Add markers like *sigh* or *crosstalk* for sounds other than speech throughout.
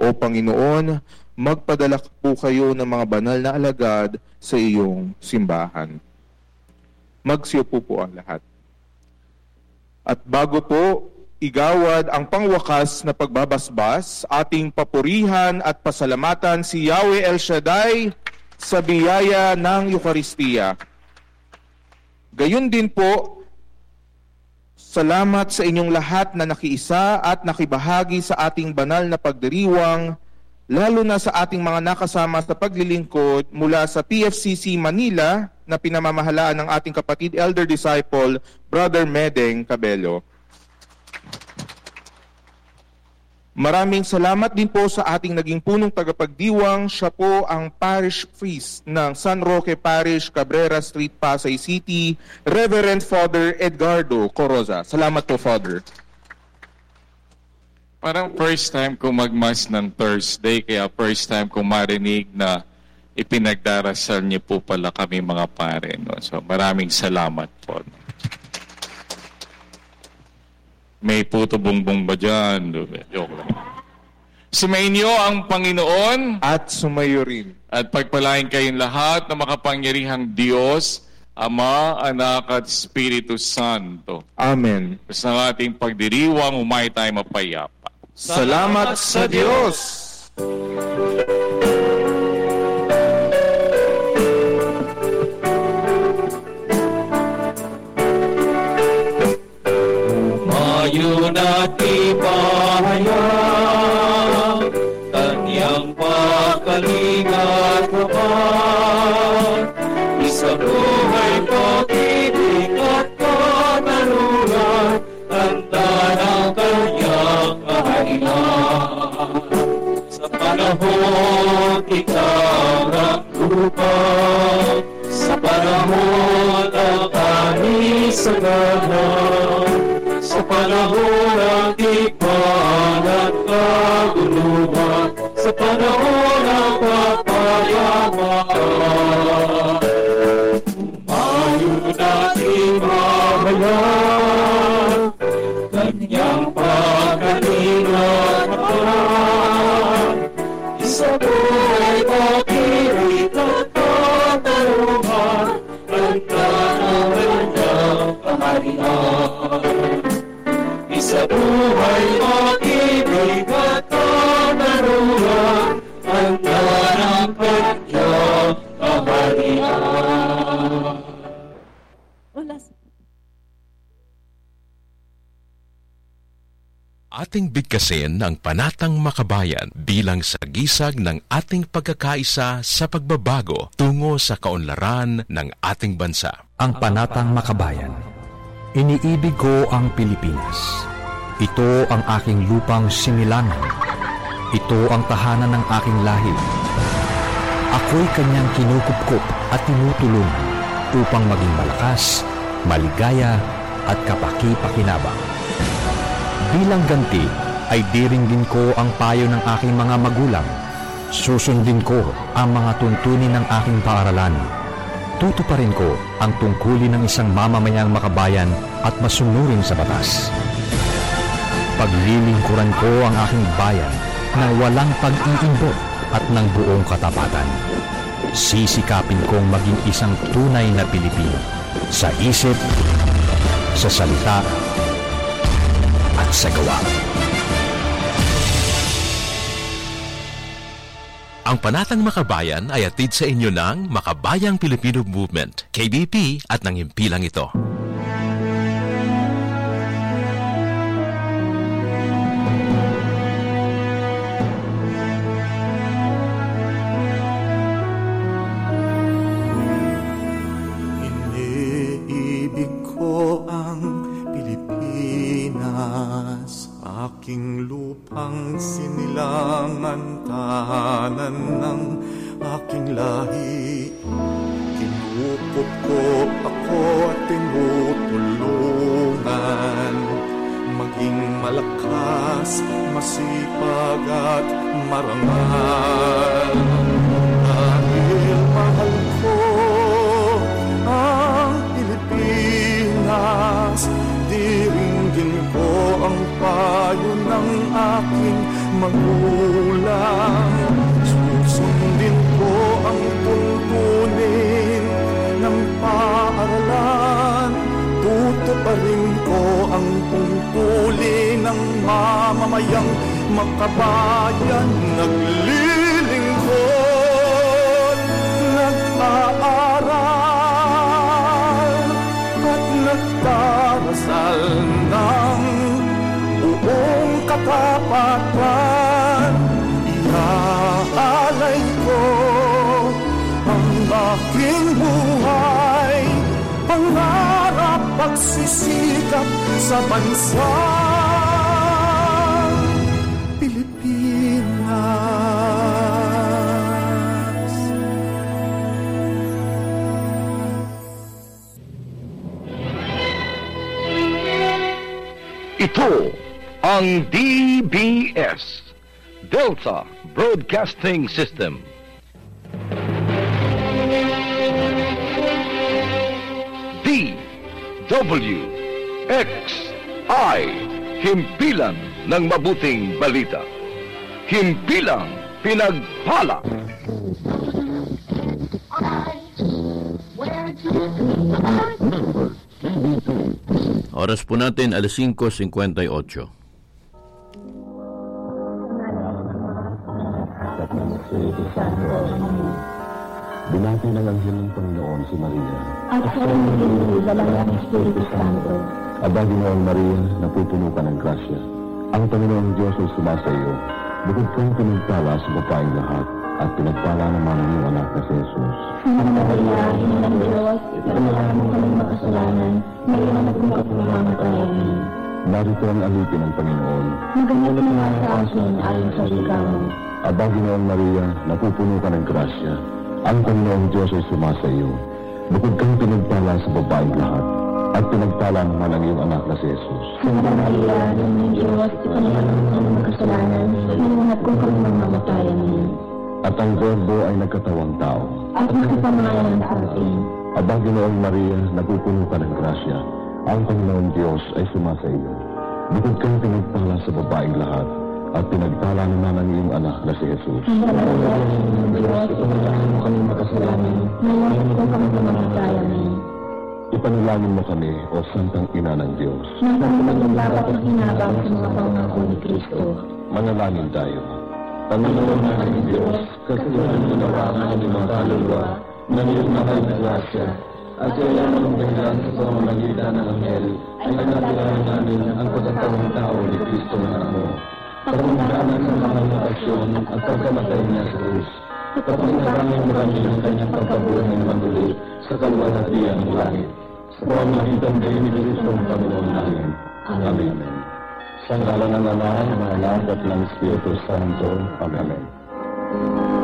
O Panginoon, magpadala po kayo ng mga banal na alagad sa iyong simbahan. Magsiyo po po ang lahat. At bago po igawad ang pangwakas na pagbabasbas, ating papurihan at pasalamatan si Yahweh El Shaddai sa biyaya ng Eukaristiya. Gayun din po, salamat sa inyong lahat na nakiisa at nakibahagi sa ating banal na pagdiriwang, lalo na sa ating mga nakasama sa paglilingkod mula sa PFCC Manila na pinamamahalaan ng ating kapatid elder disciple, Brother Medeng Cabello. Maraming salamat din po sa ating naging punong tagapagdiwang. Siya po ang parish priest ng San Roque Parish, Cabrera Street, Pasay City, Reverend Father Edgardo Coroza. Salamat po, Father. Parang first time ko magmas ng Thursday, kaya first time ko marinig na ipinagdarasal niyo po pala kami mga pare. No? So maraming salamat po. May puto bongbong ba dyan? Joke lang. Sumainyo ang Panginoon At sumayo rin. at pagpalain kayong lahat na makapangyarihang Diyos, Ama, Anak at Espiritu Santo. Amen. Sa ating pagdiriwang, umay tayo mapayapa. Salamat sa Diyos. Mayo pahayag, kanyang pakalingat naman. Isa buhay pag-ibig at katarungan, tanda ng kanyang kaharian. Sa panahon ikaw ng lupa, sa panahon ng kanisaganan, sa panahon ng tikman at kaguluhan, sa panahon ng kapayapaan. Umayo natin mahayan, kanyang pagkalingahan, sa buhay pag-ibig at katarungan, ganda ng kanyang Isa buhay pag-ibig at katarungan, ganda ng kanyang kaharian. Wala. Ating bigkasin ang panatang makabayan bilang sagisag ng ating pagkakaisa sa pagbabago tungo sa kaunlaran ng ating bansa. ang panatang makabayan. Iniibig ko ang Pilipinas. Ito ang aking lupang sinilangan. Ito ang tahanan ng aking lahi. Ako'y kanyang kinukupkup at tinutulungan upang maging malakas, maligaya at kapaki-pakinabang. Bilang ganti ay diringgin ko ang payo ng aking mga magulang. Susundin ko ang mga tuntunin ng aking paaralan tutuparin ko ang tungkulin ng isang mamamayang makabayan at masunurin sa batas. Paglilingkuran ko ang aking bayan na walang pag-iimbot at ng buong katapatan. Sisikapin kong maging isang tunay na Pilipino sa isip, sa salita, at sa gawa. Ang Panatang Makabayan ay atid sa inyo ng Makabayang Filipino Movement, KBP at ng himpilang ito. Aking lupang sinilangan, tahanan ng aking lahi. Kinukop ko ako at tinutulungan, maging malakas, masipag at marangal. Dahil mahal payo ng aking magulang. Susundin ko ang tuntunin ng paaralan. Tutuparin ko ang tungkulin ng mamamayang makabayan. Naglilingkod, nag-aaral at nagdarasal ng buong katapatan Iaalay ko ang aking buhay. Pangarap pagsisikap sa bansa. Pilipinas. Ito ang DBS, Delta Broadcasting System. D W X I Himpilan ng mabuting balita. Himpilang pinagpala. Oras po natin, alas 5.58. Binati ng anghel ng Panginoon si Maria. At sa dalang ng Espiritu Santo. Aba, Ginoong Maria, napupuno ka ng grasya. Ang Panginoong Diyos ay sumasa iyo. Bukod kang pinagpala sa babaeng lahat, at pinagpala naman ang iyong anak na si Jesus. Santa Maria, Ina ng Diyos, ipanalangin mo kami makasalanan, ngayon at kung kapamamatayan. Narito ang alipin ng Panginoon. Maganap nga sa akin ayon sa ligaw mo. Aba, Ginoong Maria, napupuno ka ng grasya. Ang Panginoong Diyos ay sumasa iyo. Bukod kang pinagpala sa babaeng lahat, at pinagpala naman ang iyong anak na si Jesus. Santa Maria, Ina ng Diyos, ipanalangin mo kami makasalanan, ngayon at kung kapamamatayan. At ang Verbo ay nagkatawang tao. At nakapamayan sa atin. Aba, Ginoong Maria, napupuno ka ng grasya. Ang Panginoong Diyos ay sumasa iyo. Bukod kang pinagpala sa babaeng lahat, at pinagpala naman ang iyong anak na si Jesus. Ng ipanalangin mo kami makasalanan. Ipanalangin mo kami, O Santang Ina ng Diyos. Nang maging dapat ang hinabang sa mga pangako ni Kristo. Manalangin tayo. Panginoon namin Diyos, kasiyahan mo nawa ang mga kaluluwa ng iyong mahal at kaya ng dahilan sa pamamagitan ng anghel, ay nagkakilala namin ang pagkatawang tao ni Kristo na mo. Pagmamaganan sa mahal na pasyon at pagkamatay niya sa krus. Pagmamaganan mo kami ng kanyang pagkabuhay na muli sa kalwalhatian ng langit. Sa pamamagitan kayo ni Kristo ang Panginoon namin. Amen. Sa ngalan ng Ama, ng Anak at ng Espiritu Santo. Amen.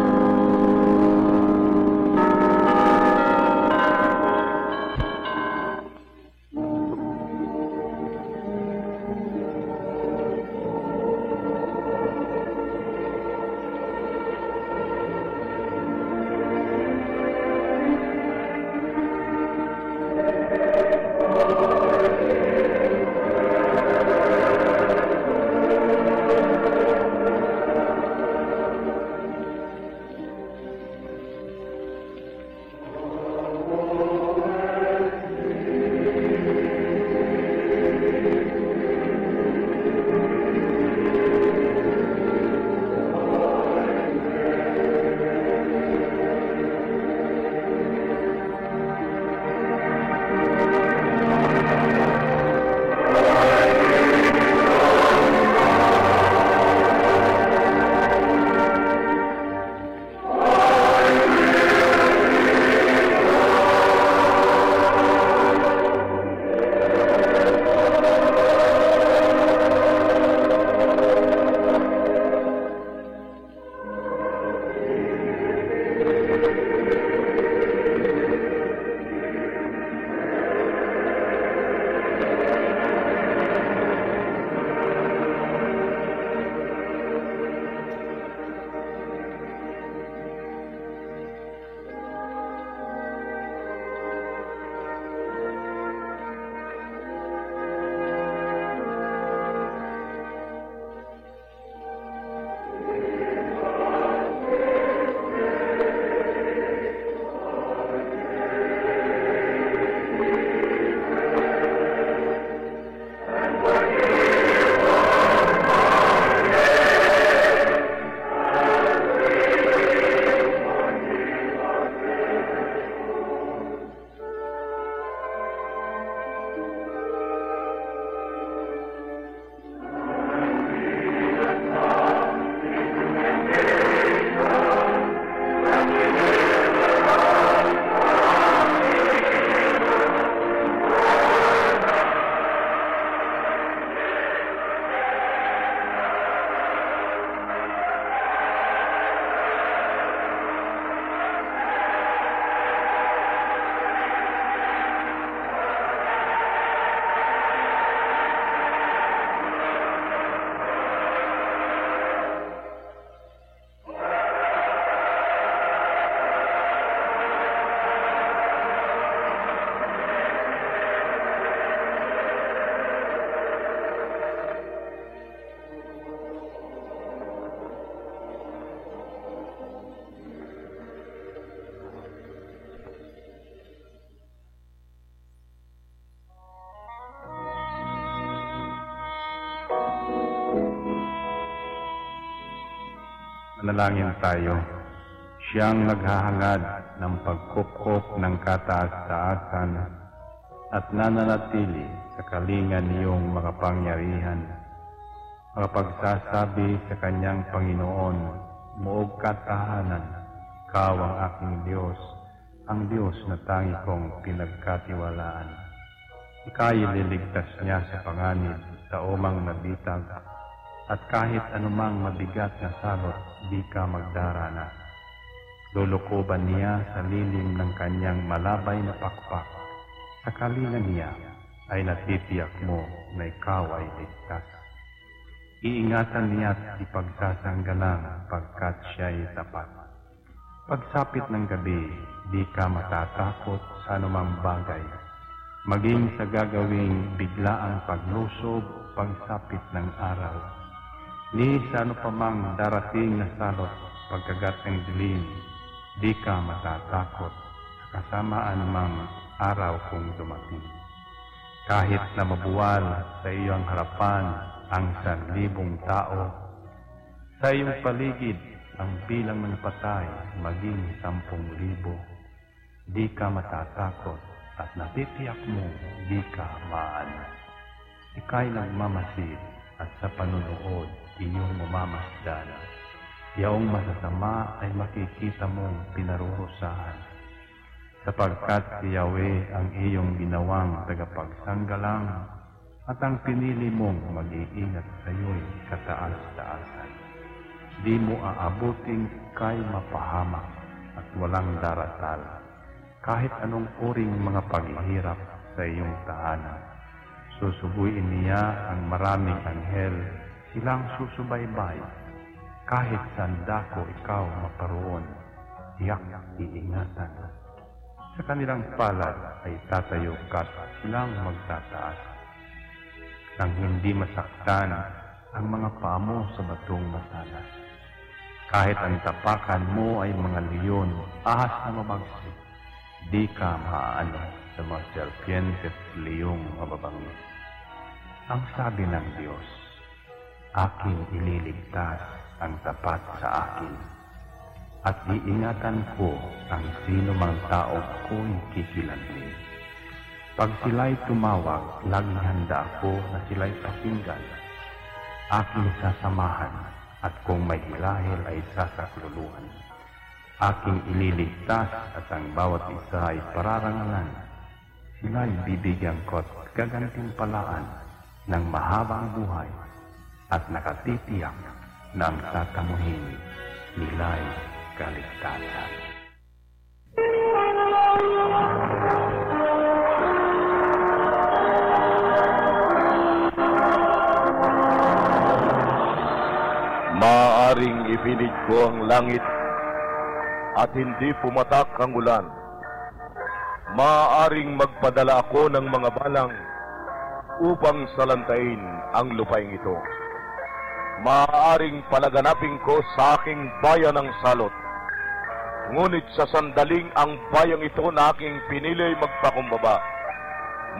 Manalangin tayo. Siyang naghahangad ng pagkupkop ng kataas-taasan at nananatili sa kalingan niyong makapangyarihan. Makapagsasabi sa kanyang Panginoon, Muog katahanan, Ikaw ang aking Diyos, ang Diyos na tangi kong pinagkatiwalaan. Ika'y liligtas niya sa panganib sa umang nabitag at kahit anumang mabigat na salot, di ka magdarana. Lulukoban niya sa lilim ng kanyang malabay na pakpak. Sa kalingan niya ay natitiyak mo na ikaw ay ligtas. Iingatan niya at ipagsasanggalang pagkat siya'y tapat. Pagsapit ng gabi, di ka matatakot sa anumang bagay. Maging sa gagawing biglaang paglusob, pagsapit ng araw. Ni sa ano pa darating na salot, pagkagat ng dilim, di ka matatakot sa kasamaan mang araw kung dumating. Kahit na mabuwal sa iyong harapan ang sanlibong tao, sa iyong paligid ang bilang ng patay maging sampung libo, di ka matatakot at natitiyak mo di ka maano. Ika'y nagmamasid at sa panunood iyong mamamasdan. Yaong masasama ay makikita mong pinarurusahan. Sapagkat si Yahweh ang iyong ginawang tagapagsanggalang at ang pinili mong mag-iingat sa iyo'y kataas-taasan. Di mo aabuting kay mapahamak at walang daratal, kahit anong uring mga paghihirap sa iyong tahanan. Susubuin niya ang maraming anghel, silang susubaybay. Kahit saan dako ikaw maparoon, tiyak iingatan. Sa kanilang palad ay tatayo ka't silang magtataas nang hindi masaktan ang mga pamo sa batong masalas. Kahit ang tapakan mo ay mga leon, ahas na mabagsik, di ka maaano sa mga serpiente at leyong mababangis. Ang sabi ng Diyos, aking ililigtas ang tapat sa akin, at iingatan ko ang sino mang tao ko'y kikilanlin. Pag sila'y tumawag, laging handa ako na sila'y pakinggan. Aking sasamahan at kung may hilahil ay sasakluluhan. Aking ililigtas at ang bawat isa ay pararangalan. Sila'y bibigyan ko't gagantimpalaan ng mahabang buhay at nakatitiyak na ang tatamuhin nila'y kaligtasan. Maaring ipinig ko ang langit at hindi pumatak ang ulan. Maaring magpadala ako ng mga balang upang salantain ang lupaing ito. Maaring palaganapin ko sa aking bayan ng salot. Ngunit sa sandaling ang bayang ito na aking pinili magpakumbaba,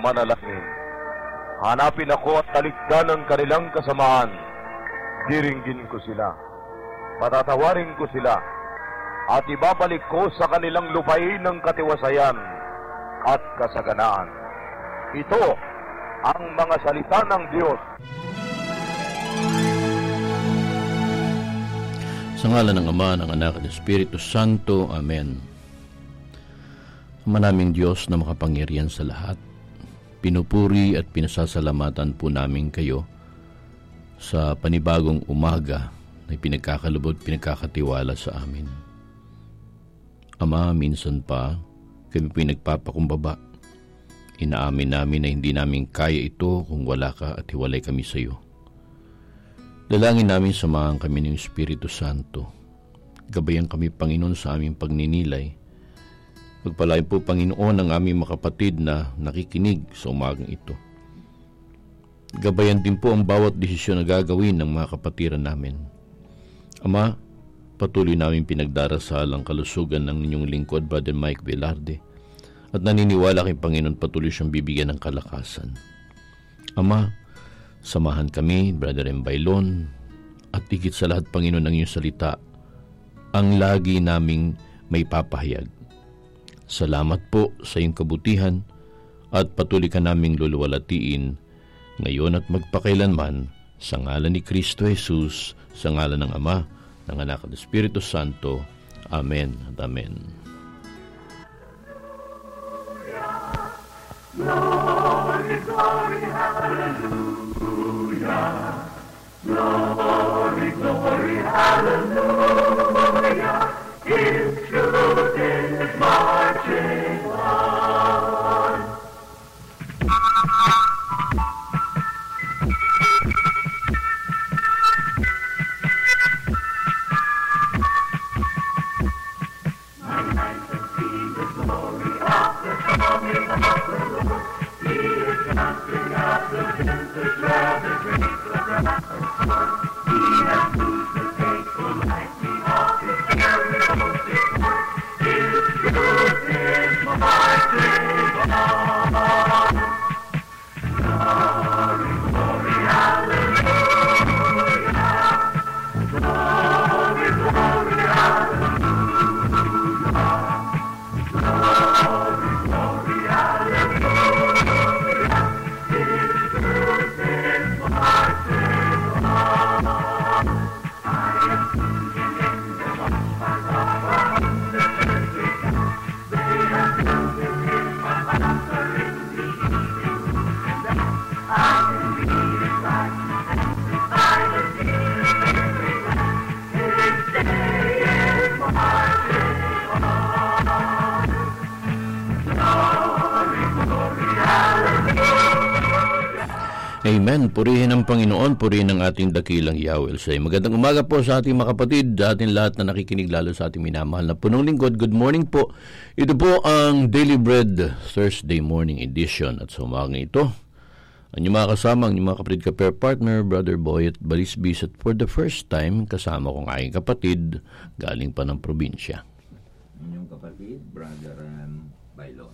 manalangin. Hanapin ako at talikdan ang kanilang kasamaan diringgin ko sila. Patatawarin ko sila at ibabalik ko sa kanilang lupain ng katiwasayan at kasaganaan. Ito ang mga salita ng Diyos. Sa ngala ng Ama, ng Anak at Espiritu Santo. Amen. Ama naming Diyos na makapangyarihan sa lahat, pinupuri at pinasasalamatan po namin kayo sa panibagong umaga na pinagkakalubot, pinagkakatiwala sa amin. Ama, minsan pa kami pinagpapakumbaba. Inaamin namin na hindi namin kaya ito kung wala ka at hiwalay kami sa iyo. Dalangin namin samahan kami ng Espiritu Santo. Gabayan kami, Panginoon, sa aming pagninilay. Pagpalain po, Panginoon, ang aming makapatid na nakikinig sa umagang ito. Gabayan din po ang bawat desisyon na gagawin ng mga kapatiran namin. Ama, patuloy namin pinagdarasal ang kalusugan ng inyong lingkod, Brother Mike Velarde, at naniniwala kay Panginoon patuloy siyang bibigyan ng kalakasan. Ama, samahan kami, Brother Embailon, at higit sa lahat, Panginoon, ng iyong salita ang lagi naming may papahayag. Salamat po sa iyong kabutihan at patuloy ka naming luluwalatiin ngayon at magpakailanman sa ngalan ni Kristo Jesus, sa ngalan ng Ama, ng Anak at Espiritu Santo. Amen at Amen. Glory, glory, hallelujah. Glory, glory, hallelujah. His truth is marching Amen. Purihin ang Panginoon, purihin ang ating dakilang Yahweh Say. Magandang umaga po sa ating mga kapatid, sa ating lahat na nakikinig lalo sa ating minamahal na punong lingkod. Good morning po. Ito po ang Daily Bread Thursday Morning Edition at sa umaga ito. Ang inyong mga kasama, ang inyong mga kapatid ka pair partner, Brother Boy at Balisbis at for the first time, kasama ko ang aking kapatid, galing pa ng probinsya. Inyong kapatid, Brother um, Bailon.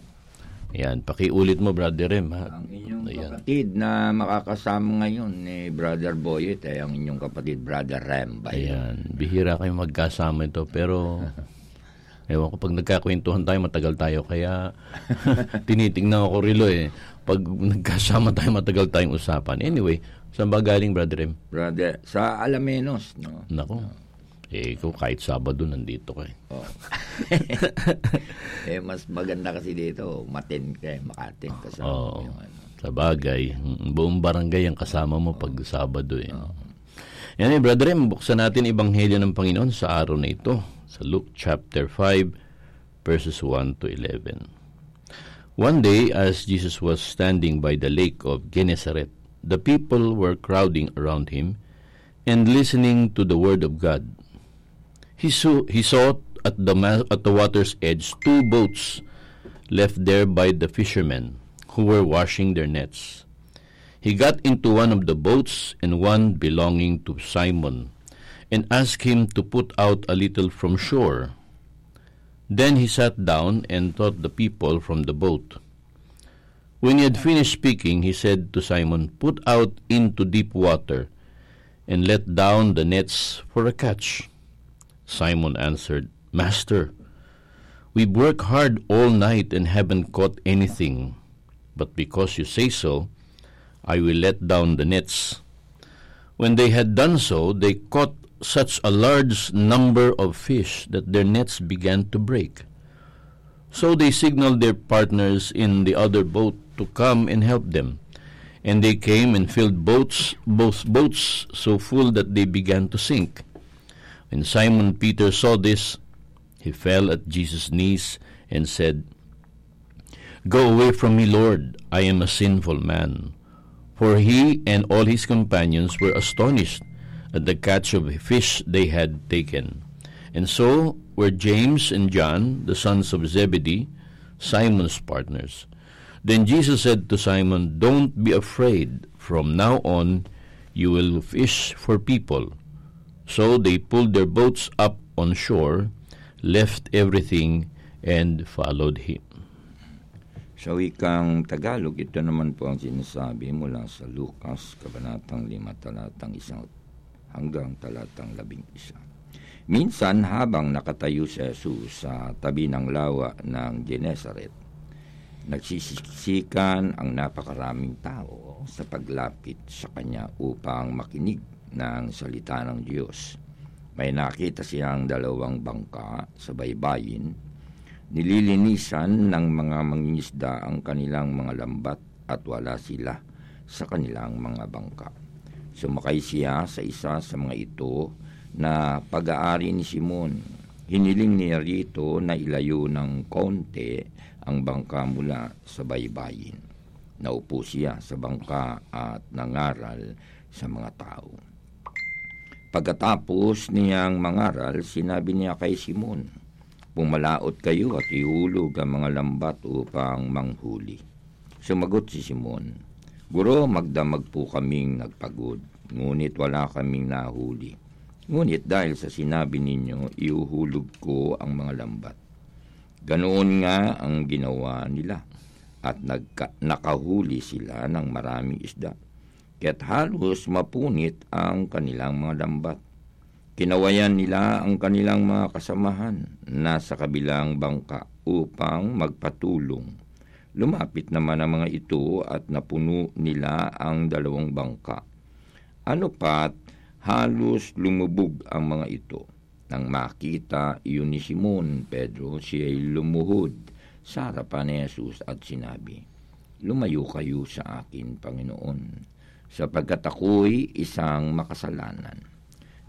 Ayan, pakiulit mo, Brother Rem. Ha? Ang inyong. Kapatid na makakasama ngayon ni Brother Boyet ay ang inyong kapatid, Brother Ram Bailon. Ayan, bihira kayo magkasama ito, pero *laughs* ewan ko, pag nagkakwentuhan tayo, matagal tayo, kaya *laughs* tinitingnan ko rilo eh. Pag nagkasama tayo, matagal tayong usapan. Anyway, saan ba galing, Brother Rem? Brother, sa Alamenos, no? Nako, eh, ikaw kahit Sabado nandito ka eh. Oh. *laughs* eh, mas maganda kasi dito, matin ka, eh, makatin ka sa Oo. yung ano. Sa bagay, buong barangay ang kasama mo pag Sabado eh. Yan eh, Brother buksan natin Ebanghelyo ng Panginoon sa araw na ito, sa Luke chapter 5, verses 1 to 11. One day, as Jesus was standing by the lake of Gennesaret, the people were crowding around him and listening to the word of God. He saw, he saw at the at the water's edge two boats left there by the fishermen who were washing their nets. He got into one of the boats and one belonging to Simon and asked him to put out a little from shore. Then he sat down and taught the people from the boat. When he had finished speaking, he said to Simon, Put out into deep water and let down the nets for a catch. Simon answered, Master, we work hard all night and haven't caught anything. But because you say so, I will let down the nets. When they had done so, they caught such a large number of fish that their nets began to break. So they signaled their partners in the other boat to come and help them. And they came and filled boats, both boats so full that they began to sink. When Simon Peter saw this, he fell at Jesus' knees and said, Go away from me, Lord, I am a sinful man. For he and all his companions were astonished at the catch of fish they had taken. And so were James and John, the sons of Zebedee, Simon's partners. Then Jesus said to Simon, Don't be afraid. From now on, you will fish for people. So they pulled their boats up on shore, left everything, and followed him. Sa wikang Tagalog, ito naman po ang sinasabi mula sa Lucas, Kabanatang 5, talatang 1 hanggang talatang 11. Minsan habang nakatayo si Jesus sa tabi ng lawa ng Genesaret, nagsisiksikan ang napakaraming tao sa paglapit sa kanya upang makinig ng salita ng Diyos. May nakita siyang dalawang bangka sa baybayin. Nililinisan ng mga mangingisda ang kanilang mga lambat at wala sila sa kanilang mga bangka. Sumakay siya sa isa sa mga ito na pag-aari ni Simon. Hiniling niya rito na ilayo ng konti ang bangka mula sa baybayin. Naupo siya sa bangka at nangaral sa mga tao. Pagkatapos niyang mangaral, sinabi niya kay Simon, Pumalaot kayo at ihulog ang mga lambat upang manghuli. Sumagot si Simon, Guro, magdamag po kaming nagpagod, ngunit wala kaming nahuli. Ngunit dahil sa sinabi ninyo, iuhulog ko ang mga lambat. Ganoon nga ang ginawa nila at nagka, nakahuli sila ng maraming isda. Kaya't halos mapunit ang kanilang mga lambat. Kinawayan nila ang kanilang mga kasamahan na sa kabilang bangka upang magpatulong. Lumapit naman ang mga ito at napuno nila ang dalawang bangka. Ano pat, halos lumubog ang mga ito. Nang makita iyon ni Simon Pedro, siya ay lumuhod sa harapan ni Jesus at sinabi, Lumayo kayo sa akin, Panginoon, sapagkat ako'y isang makasalanan.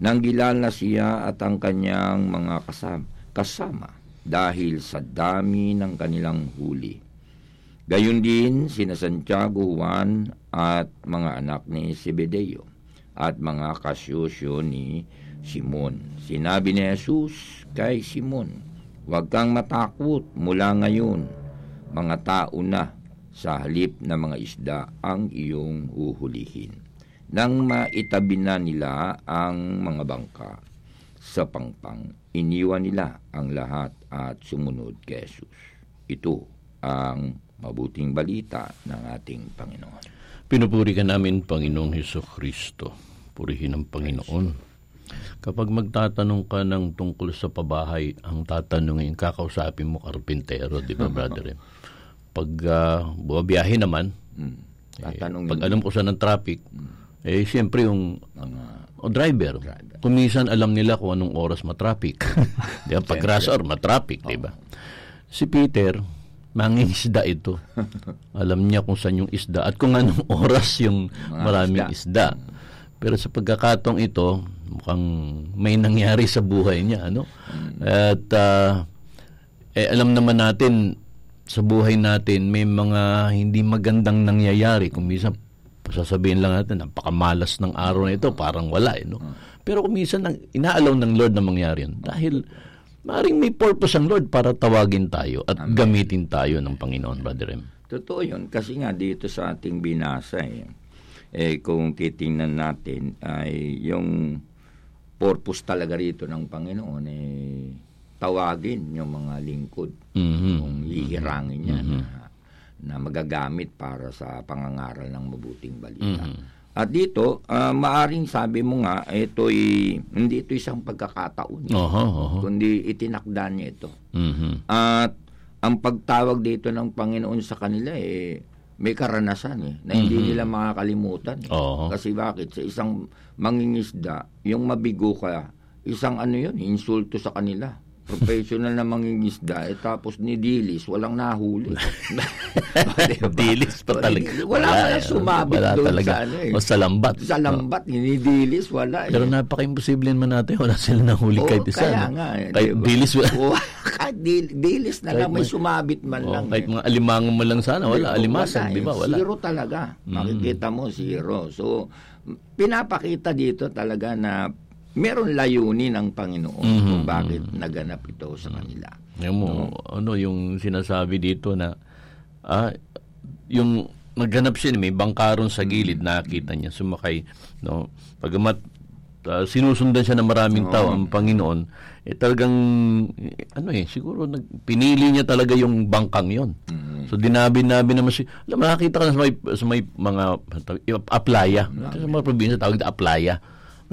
Nanggilal na siya at ang kanyang mga kasama, kasama dahil sa dami ng kanilang huli. Gayon din sina Santiago, Juan at mga anak ni Zebedeo at mga kasyosyo ni Simon. Sinabi ni Jesus kay Simon, Huwag kang matakot mula ngayon, mga tao na sa halip na mga isda ang iyong uhulihin. Nang maitabi na nila ang mga bangka sa pangpang, iniwan nila ang lahat at sumunod kay Jesus. Ito ang mabuting balita ng ating Panginoon. Pinupuri ka namin, Panginoong Heso Kristo. Purihin ang Panginoon. Kapag magtatanong ka ng tungkol sa pabahay, ang tatanungin, kakausapin mo karpintero, di ba, brother? Pag uh, buwabiyahe naman, Hmm. eh, pag alam ko saan ang traffic, eh, siyempre yung o driver. Kung minsan alam nila kung anong oras matraffic. *laughs* di ba? Pag rush hour, matraffic, di ba? Si Peter, mangingisda ito. *laughs* alam niya kung saan yung isda at kung anong *laughs* oras yung Mga maraming isda. Pero sa pagkakatong ito, mukhang may nangyari sa buhay niya, ano? At ah, eh, alam naman natin sa buhay natin may mga hindi magandang nangyayari. Kung minsan sasabihin lang natin, napakamalas ng araw na ito, parang wala, eh, no? Pero kung minsan ang inaalaw ng Lord na mangyari yun, dahil maring may purpose ang Lord para tawagin tayo at gamitin tayo ng Panginoon, Brother M. Totoo yun. Kasi nga dito sa ating binasa, eh, eh kung titingnan natin, ay yung purpose talaga rito ng Panginoon, eh, tawagin yung mga lingkod. Mhm. Kung hihirangin niya Mhm. na, na magagamit para sa pangangaral ng mabuting balita. Mhm. At dito, ah, maaring sabi mo nga, ito'y, hindi ito isang pagkakataon. Oho, oho. Kundi itinakda niya ito. Mhm. At ang pagtawag dito ng Panginoon sa kanila eh may karanasan eh na hindi Mhm. nila makakalimutan. eh. Kasi bakit sa isang mangingisda, yung mabigo ka, isang ano yun, insulto sa kanila. Professional na mangingisda, eh, tapos ni Dilis, walang nahuli. *laughs* Dilis pa talaga. Wala Wala, pa sumabit wala doon talaga. sa ano eh. O sa lambat. Sa lambat, ni Dilis, wala eh. Pero napaka-imposible naman natin. Wala sila nahuli Oo, kahit isa. kaya no? nga eh, Kahit diba? dilis. Oo, kahit dil- dilis na Kahit lang, may sumabit man Oo, lang. kahit eh. mga alimango mo lang sana. Wala. Wala, Alimasag, eh. di ba? Wala. Zero talaga. Mm. Makikita mo, zero. So, pinapakita dito talaga na meron layunin ng Panginoon Mhm, kung bakit naganap ito sa kanila. Yung mo, ano yung sinasabi dito na ah, yung naghanap siya, may bangkaron sa gilid, nakita niya, sumakay. No? Pagamat ah, sinusundan siya ng maraming tao, ang Panginoon, eh talagang, eh, ano eh, siguro nag, pinili niya talaga yung bangkang yon. So dinabi-nabi naman si, alam nakakita ka na sa may, sa may mga aplaya. Sa mga probinsya, tawag na aplaya.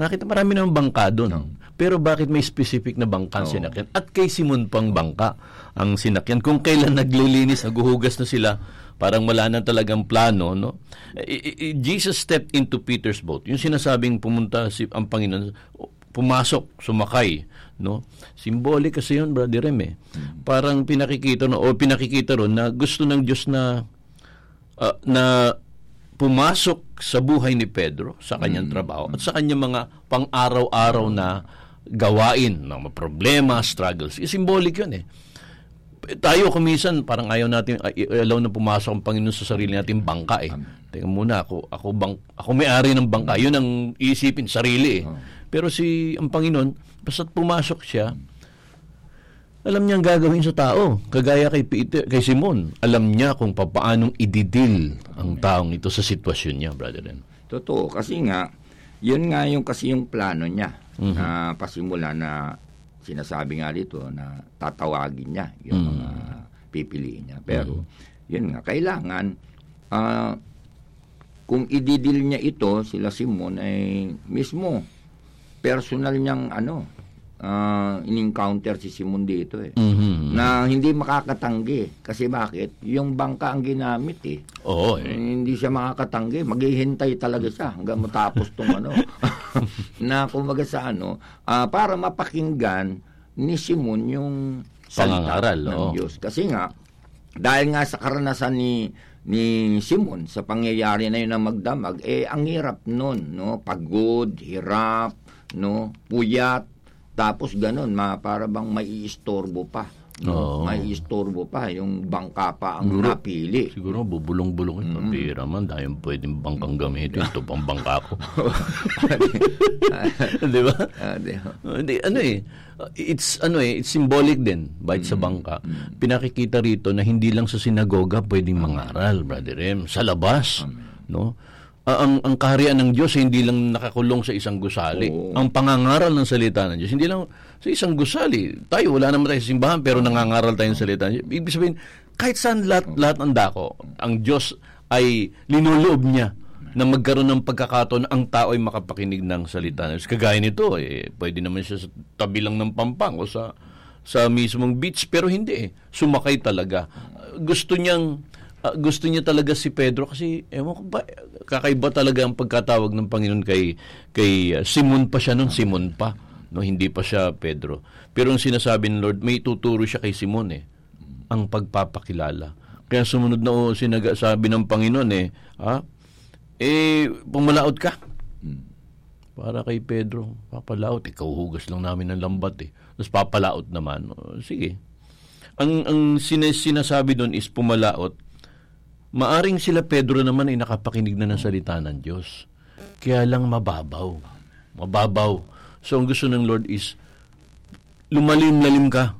Nakita marami ng bangka doon. Pero bakit may specific na bangka ang Oo. sinakyan? At kay Simon pang bangka ang sinakyan. Kung kailan naglilinis, naguhugas na sila, parang wala na talagang plano, no? I- I- I- Jesus stepped into Peter's boat. Yung sinasabing pumunta si ang Panginoon, pumasok, sumakay, no? Symbolic kasi yun, Brother Rem, eh. Parang pinakikita no, o pinakikita ron na gusto ng Diyos na ah, na pumasok sa buhay ni Pedro sa kanyang trabaho at sa kanyang mga pang-araw-araw na gawain ng mga problema, struggles. Eh, symbolic yun eh. Tayo kumisan, parang ayaw natin, alaw na pumasok ang Panginoon sa sarili natin bangka eh. Teka muna, ako, ako, bang, ako may-ari ng bangka. Yun ang iisipin, sarili eh. Pero si ang Panginoon, basta't pumasok siya, alam niya ang gagawin sa tao. Kagaya kay Peter, kay Simon, alam niya kung papaanong ididil ang taong ito sa sitwasyon niya, brother. Totoo, kasi nga, yun nga yung kasi yung plano niya Mhm. na pasimula na sinasabi nga dito na tatawagin niya yung mga pipiliin niya. Pero, yun nga, kailangan, ah, kung ididil niya ito, sila Simon, ay mismo, personal niyang ano, ah, in-encounter si Simon dito eh. Mhm. Na hindi makakatanggi. Kasi bakit? Yung bangka ang ginamit eh. Oo, eh. Hindi siya makakatanggi. Maghihintay talaga siya hanggang matapos tong ano. *laughs* na kumbaga sa ano, ah, para mapakinggan ni Simon yung salita Pangangaral, ng oo. Diyos. Kasi nga, dahil nga sa karanasan ni ni Simon sa pangyayari na yun na magdamag, eh ang hirap nun, no? Pagod, hirap, no? Puyat, tapos ganun, ma, para bang maiistorbo pa. No? Oo. Maiistorbo pa, yung bangka pa ang Siguro- napili. Siguro bubulong-bulong ito. Mm. Pira man, dahil pwedeng bangkang gamitin. Ito pang bangka ko. *laughs* Di ba? Di- Hindi, ano eh. It's ano eh, it's symbolic din bahit sa bangka. Pinakikita rito na hindi lang sa sinagoga pwedeng mangaral, Brother Em, sa labas, no? Ah, ang ang kaharian ng Diyos hindi lang nakakulong sa isang gusali. Oo. Ang pangangaral ng salita ng Diyos hindi lang sa isang gusali. Tayo wala naman tayo sa simbahan pero nangangaral tayo ng salita ng Diyos. Ibig sabihin kahit saan lahat, lahat ng dako, ang Diyos ay linuloob niya na magkaroon ng pagkakataon ang tao ay makapakinig ng salita ng Diyos. Kagaya nito, eh, pwede naman siya sa tabi lang ng pampang o sa sa mismong beach pero hindi eh. Sumakay talaga. Gusto niyang uh, gusto niya talaga si Pedro kasi ewan ko ba kakaiba talaga ang pagkatawag ng Panginoon kay kay uh, Simon pa siya noon, Simon pa. No, hindi pa siya Pedro. Pero ang sinasabi ng Lord, may tuturo siya kay Simon eh ang pagpapakilala. Kaya sumunod na o sinaga, sabi ng Panginoon eh, ha? Eh, pumalaot ka. Para kay Pedro, papalaot. Ikaw hugas lang namin ng lambat eh. Tapos papalaot naman. O, sige. Ang, ang sinas- sinasabi doon is pumalaot. Maaring sila Pedro naman ay nakapakinig na ng salita ng Diyos. Kaya lang mababaw. Mababaw. So ang gusto ng Lord is lumalim-lalim ka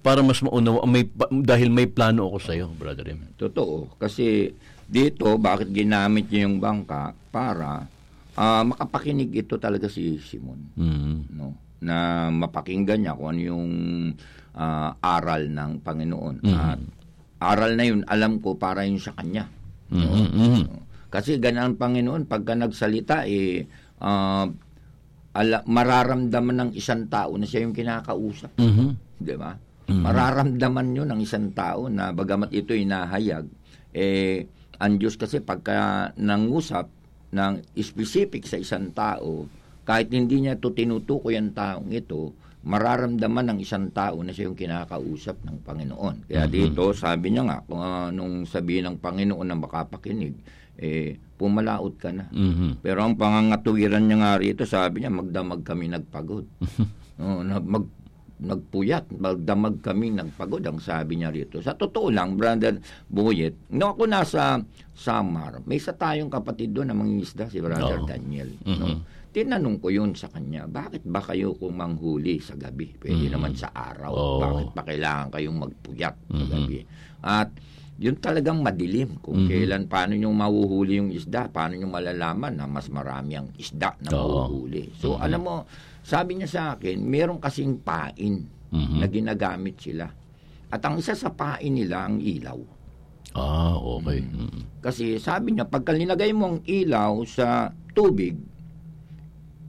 para mas maunawa may dahil may plano ako sa iyo, brother Em. Totoo. Kasi dito, bakit ginamit niya yung bangka? Para ah, makapakinig ito talaga si Simon. Mhm. No? Na mapakinggan niya kung ano yung ah, aral ng Panginoon. Mhm. At aral na yun, alam ko, para yun sa kanya. Mhm, mhm. Kasi ganang Panginoon, pagka nagsalita, eh, ah, ala, mararamdaman ng isang tao na siya yung kinakausap. Mhm. Di ba? Mhm. Mararamdaman nyo ng isang tao na bagamat ito inahayag, eh, ang Diyos kasi pagka nangusap ng specific sa isang tao, kahit hindi niya ito tinutukoy ang taong ito, mararamdaman ng isang tao na siya yung kinakausap ng Panginoon. Kaya Mhm. dito, sabi niya nga, kung, ah, nung sabihin ng Panginoon na makapakinig, eh, pumalaot ka na. Mhm. Pero ang pangangatuwiran niya nga rito, sabi niya, magdamag kami nagpagod. *laughs* Oo, na, mag, nagpuyat, magdamag kami nagpagod, ang sabi niya rito. Sa totoo lang, brother Buyet, no ako nasa Samar, may isa tayong kapatid doon na mangingisda, si brother Oo. Daniel. Mhm. No? Tinanong ko yun sa kanya, bakit ba kayo kung manghuli sa gabi? Pwede Mhm. naman sa araw. Oo. Bakit pa kailangan kayong magpuyat sa Mhm. gabi? At yun talagang madilim kung Mhm. kailan paano nyo mahuhuli yung isda, paano nyo malalaman na mas marami ang isda na Oo. mahuhuli. So Mhm. alam mo, sabi niya sa akin, meron kasing pain Mhm. na ginagamit sila. At ang isa sa pain nila ang ilaw. Ah, okay. Mhm. Kasi sabi niya, pagka linagay mo ang ilaw sa tubig,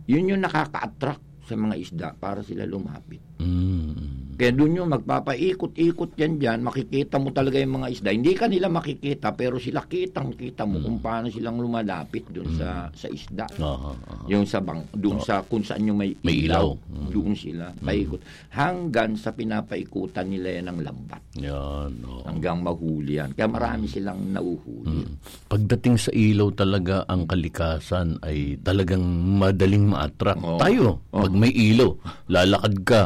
yun yung nakaka-attract sa mga isda para sila lumapit. Mm. Kaya doon yung magpapaikot-ikot yan dyan, makikita mo talaga yung mga isda. Hindi ka nila makikita, pero sila kitang-kita mo kung paano silang lumalapit doon sa sa isda. Aha, aha. Yung sa bang, doon sa kung saan yung may, May ilaw. doon sila paikot. Hanggang sa pinapaikutan nila yan ng lambat. Yan. oo. Hanggang mahuli yan. Kaya marami silang nauhuli. Pagdating sa ilaw talaga, ang kalikasan ay talagang madaling ma-attract. Oo. Tayo, pag may ilaw, lalakad ka.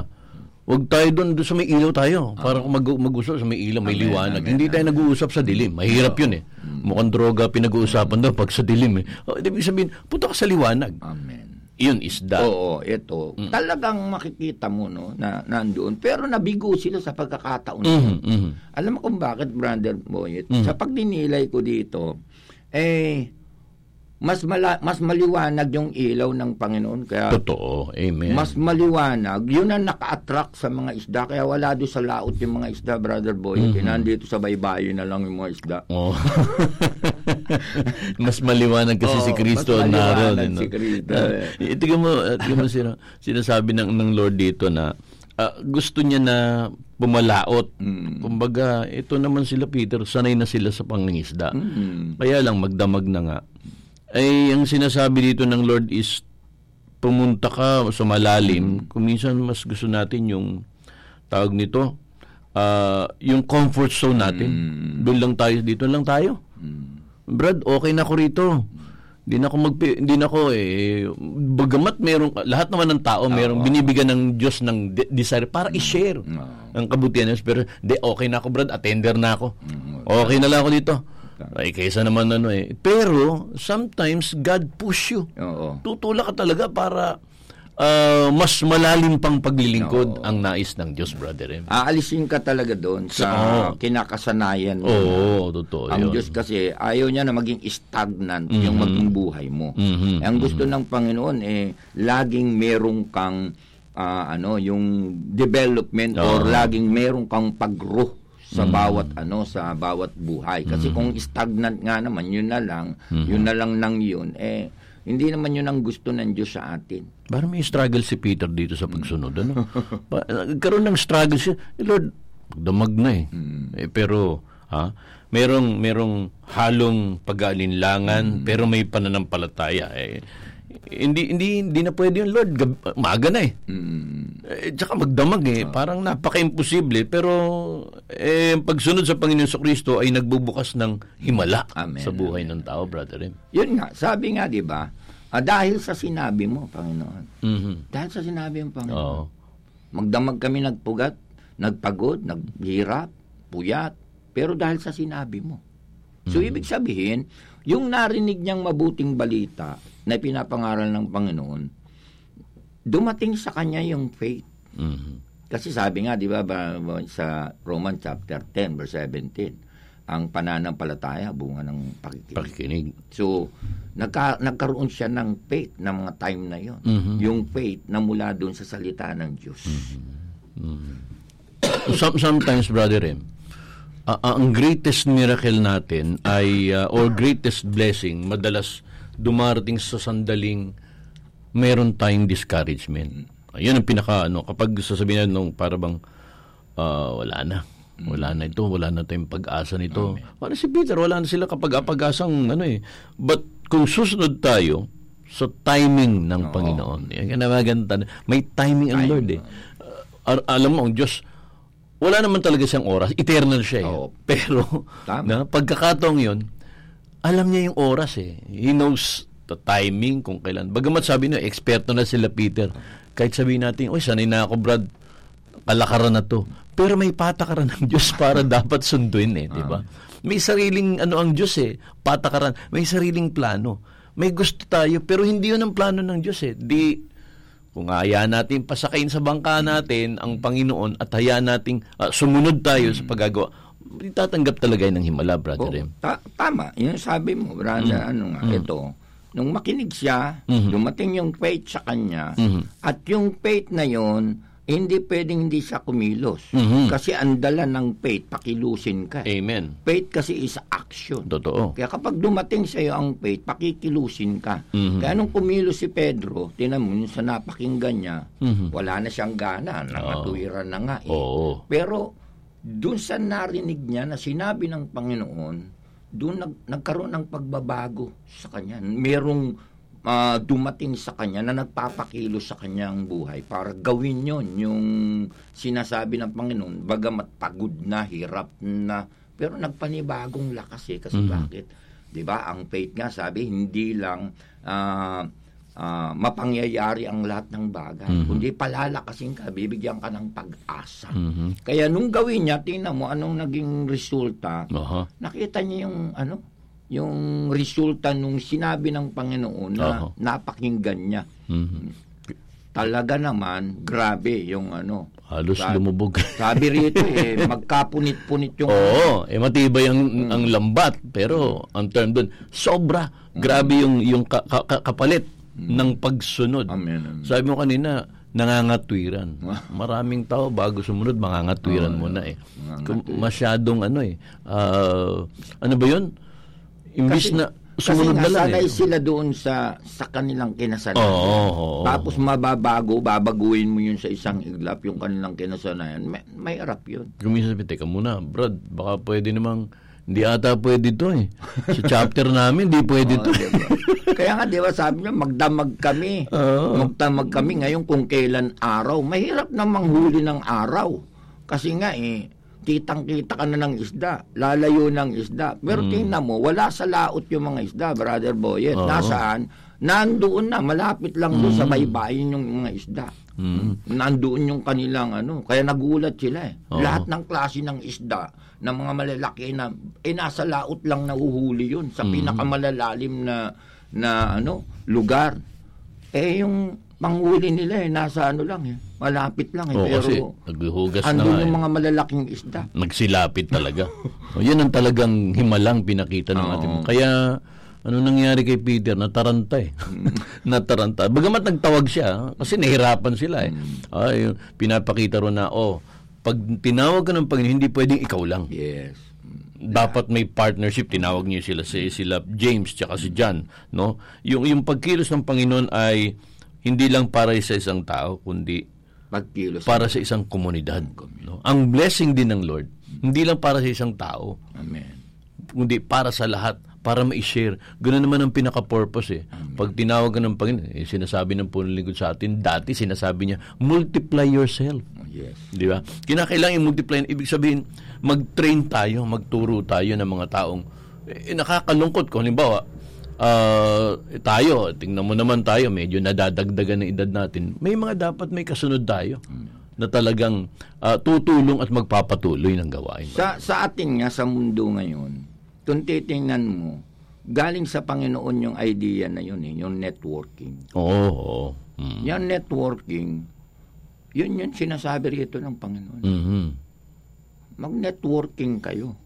Huwag tayo doon, doon sa may ilaw tayo. Para kung mag- mag-usap sa may ilaw, may Amen, liwanag. amen, Hindi tayo nag-uusap sa dilim. Mahirap yun eh. Mukhang droga pinag-uusapan daw pag sa dilim eh. O, ibig sabihin, punta ka sa liwanag. Amen. Yun, isda. Oo, ito. Talagang makikita mo no na nandoon pero nabigo sila sa pagkakataon. Mhm, mhm. Alam mo kung bakit, brother Boyet? Mhm. Sa pagdinilay ko dito, eh, mas, mala, mas maliwanag yung ilaw ng Panginoon. Kaya Totoo. Amen. mas maliwanag. Yun ang naka-attract sa mga isda. Kaya wala doon sa laot yung mga isda, brother Boyet. Mhm. Eh, Nandito sa baybayin na lang yung mga isda. Oh. *laughs* mas maliwanag kasi Oo, si Kristo naroon. eh, si Kristo, Ah, eh. ito mo, ito mo sina, sinasabi ng, ng Lord dito na ah, gusto niya na pumalaot. Mm. Kumbaga, ito naman sila Peter, sanay na sila sa pangingisda. Mm. Kaya lang magdamag na nga. Ay, ang sinasabi dito ng Lord is pumunta ka sa malalim. Kung minsan mas gusto natin yung tawag nito, ah, yung comfort zone natin. Doon lang tayo, dito lang tayo. Brad, okay na ako rito. Hindi na ako mag hindi na ako eh bagamat merong lahat naman ng tao merong binibigyan ng Diyos ng de- desire para i-share ang kabutihan ng pero hindi okay na ako Brad, attender na ako. Okay na lang ako dito. Ay kaysa naman ano eh. Pero sometimes God push you. Oo. Tutulak ka talaga para ah, mas malalim pang paglilingkod ang nais ng Diyos, brother. Eh. Aalisin ka talaga doon sa Oo. kinakasanayan mo. Oo, totoo Ang yun. Diyos kasi ayaw niya na maging stagnant Mhm. yung maging buhay mo. Mhm, Eh, Ang gusto ng Panginoon eh laging merong kang ah, ano yung development or Oo. laging merong kang pag-grow sa Mhm. bawat ano sa bawat buhay. Kasi Mhm. kung stagnant nga naman yun na lang, Mhm. yun na lang nang yun eh hindi naman yun ang gusto ng Diyos sa atin. Parang may struggle si Peter dito sa pagsunod. Ano? *laughs* Nagkaroon ng struggle siya. Eh, Lord, damag na eh. eh pero, ha? Merong, merong halong pag-aalinlangan, pero may pananampalataya. Eh, hindi hindi hindi na pwede yun, Lord. Gab- maaga na eh. Eh, tsaka magdamag eh. Parang napaka-imposible. Pero eh, pagsunod sa Panginoon sa Kristo ay nagbubukas ng himala sa buhay ng tao, brother. Eh. Yun nga, sabi nga 'di ba? ah, dahil sa sinabi mo, Panginoon. Mhm. Dahil sa sinabi mo, Panginoon. Oo. Magdamag kami nagpugat, nagpagod, naghirap, puyat, pero dahil sa sinabi mo. So, Mhm. ibig sabihin, yung narinig niyang mabuting balita na pinapangaral ng Panginoon, dumating sa kanya yung faith. Mhm. Kasi sabi nga, di ba, sa Roman chapter 10, verse 17, ang pananampalataya, bunga ng pakikinig. Pakikinig. So, nagka, nagkaroon siya ng faith na mga time na yon. Mhm. Yung faith na mula doon sa salita ng Diyos. Some, sometimes, brother Em, ah, ah, ang greatest miracle natin ay, ah, or greatest blessing, madalas dumarating sa sandaling meron tayong discouragement. Ayun ang pinaka, ano, kapag sasabihin na nung para bang, ah, wala na. Wala na ito, wala na tayong pag-asa nito. Para si Peter, wala na sila kapag pag-asang ano eh. But kung susunod tayo sa timing ng Panginoon, yan ang maganda. May timing ang Lord eh. Uh, ar- alam mo, ang Diyos, wala naman talaga siyang oras. Eternal siya eh. Pero, na, pagkakataong yun, alam niya yung oras eh. He knows the timing kung kailan. Bagamat sabi niya, eksperto na sila Peter. Kahit sabihin natin, oy, sanay na ako Brad, kalakaran na to. Pero may patakaran ng Diyos *laughs* para dapat sunduin eh, di ba? May sariling ano ang Diyos eh, patakaran. May sariling plano. May gusto tayo, pero hindi yun ang plano ng Diyos eh. Di, kung hayaan natin pasakayin sa bangka natin ang Panginoon at hayaan nating ah, sumunod tayo sa paggagawa, tatanggap talaga yun ng himala, brother. Oo, Em. ta- tama, yun sabi mo, brother, Mm. ano nga, Mm. ito, nung makinig siya, Mhm. dumating yung faith sa kanya, Mhm. at yung faith na yun hindi pwedeng hindi siya kumilos. Mhm. Kasi ang dala ng faith, pakilusin ka. Amen. Faith kasi is action. Totoo. Kaya kapag dumating sa iyo ang faith, pakikilusin ka. Mhm. Kaya nung kumilos si Pedro, yung sa napakinggan niya, Mhm. wala na siyang gana, nangatwiran na nga. Eh. Oo. Pero doon sa narinig niya na sinabi ng Panginoon, doon nag, nagkaroon ng pagbabago sa kanya. Merong ah, dumating sa kanya na nagpapakilo sa kanyang buhay para gawin yon yung sinasabi ng Panginoon, bagamat pagod na, hirap na, pero nagpanibagong lakas eh. Kasi Mhm. bakit? 'Di ba? Ang faith nga sabi, hindi lang ah, ah, mapangyayari ang lahat ng bagay, Mhm. kundi palalakasin ka, bibigyan ka ng pag-asa. Mhm. Kaya nung gawin niya, tingnan mo anong naging resulta. Aha. Nakita niya yung ano, yung resulta nung sinabi ng Panginoon na Aha. napakinggan niya. Mhm. Talaga naman, grabe yung ano. Halos Sabi- lumubog. *laughs* Sabi rito eh, magkapunit-punit yung Oo, eh matibay ang ang lambat pero ang term doon sobra. Grabe yung yung ka- ka- ka- kapalit ng pagsunod. Amen. Sabi mo kanina nangangatwiran. *laughs* Maraming tao bago sumunod mangangatwiran muna eh. Kung Masyadong ano eh. ah, ano ba 'yun? Imbis Kasi- na sumunod kasi na lang sanay eh. sila doon sa sa kanilang kinasanayan. Oo, oo. Tapos mababago, babaguhin mo yun sa isang iglap, yung kanilang kinasanayan. May, may harap yun. Kuminsan sabi, teka muna, Brad, baka pwede namang, hindi ata pwede to eh. Sa chapter namin, hindi pwede Oo, to. diba? Kaya nga, di ba, sabi niya, magdamag kami. Oo. Magdamag kami ngayon kung kailan araw. Mahirap na manghuli ng araw. Kasi nga, eh, kitang-kita ka na ng isda. Lalayo ng isda. Pero Mm. tingnan mo, wala sa laot yung mga isda, Brother Boyet. Oo. Nasaan? Nandoon na, malapit lang doon sa Mm. baybayin yung mga isda. Mm. Nandoon yung kanilang ano. Kaya nagulat sila eh. Oo. Lahat ng klase ng isda ng mga malalaki na eh nasa laot lang nahuhuli yun sa Mhm. pinakamalalalim na na ano lugar. Eh yung panghuli nila eh nasa ano lang eh. Malapit lang eh. Oo, pero kasi naghuhugas na yung eh. mga malalaking isda. Nagsilapit talaga. *laughs* o, yun ang talagang himalang pinakita ng Oo. ating. Kaya, ano nangyari kay Peter? Nataranta eh. *laughs* Nataranta. Bagamat nagtawag siya, kasi nahirapan sila eh. Ay, pinapakita ro na, oh, pag tinawag ka ng Panginoon, hindi pwedeng ikaw lang. Yes. Dapat may partnership, tinawag niyo sila si sila James tsaka si John, no? Yung yung pagkilos ng Panginoon ay hindi lang para sa isang tao, kundi Pagkilos. para sa isang komunidad. No? Ang blessing din ng Lord, hindi lang para sa isang tao, Amen. kundi para sa lahat, para ma-share. Ganun naman ang pinaka-purpose eh. Pag tinawag ka ng Panginoon, eh, sinasabi ng punong lingkod sa atin, dati sinasabi niya, multiply yourself. Yes. Di ba? Kinakailangan i-multiply. Ibig sabihin, mag-train tayo, magturo tayo ng mga taong eh, nakakalungkot ko. Halimbawa, ah, tayo, tingnan mo naman tayo, medyo nadadagdagan ng edad natin. May mga dapat may kasunod tayo na talagang ah, tutulong at magpapatuloy ng gawain. Sa sa atin nga sa mundo ngayon, kung titingnan mo, galing sa Panginoon yung idea na yun eh, yung networking. Oo. oo. Mm. Yung networking, yun yun sinasabi rito ng Panginoon. Mhm. Mag-networking kayo.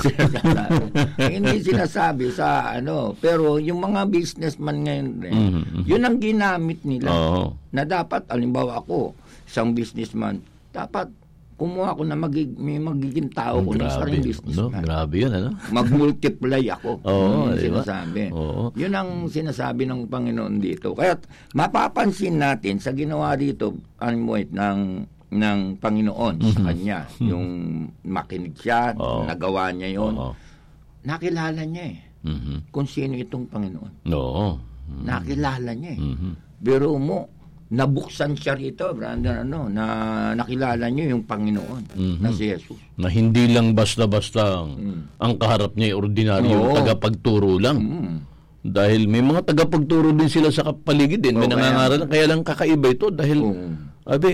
Sinasabi. *laughs* Hindi sinasabi sa ano, pero yung mga businessman ngayon rin, Mhm. yun ang ginamit nila. Oo. Na dapat, alimbawa ako, isang businessman, dapat kumuha ako na magig, may magiging tao ko ng Grabe. sarili No? businessman. Grabe yan, ano? *laughs* Mag-multiply ako. Oo, Yun ang di ba? sinasabi. Oo. Yun ang sinasabi ng Panginoon dito. Kaya mapapansin natin sa ginawa dito, Anmoy, ng ng Panginoon sa Mhm. kanya. Yung makinig siya, Oo. nagawa niya yun. Oo. Nakilala niya eh. Mhm. Kung sino itong Panginoon. Oo. Nakilala niya eh. Mhm. Biro mo, nabuksan siya rito, Brandon, ano, na nakilala niyo yung Panginoon Mhm. na si Jesus. na hindi lang basta-basta ang, ang kaharap niya ay ordinaryong Oo. tagapagturo lang. Mm. Dahil may mga tagapagturo din sila sa kapaligid din. May nangangaral. Kaya lang kakaiba ito dahil, Oo. abe,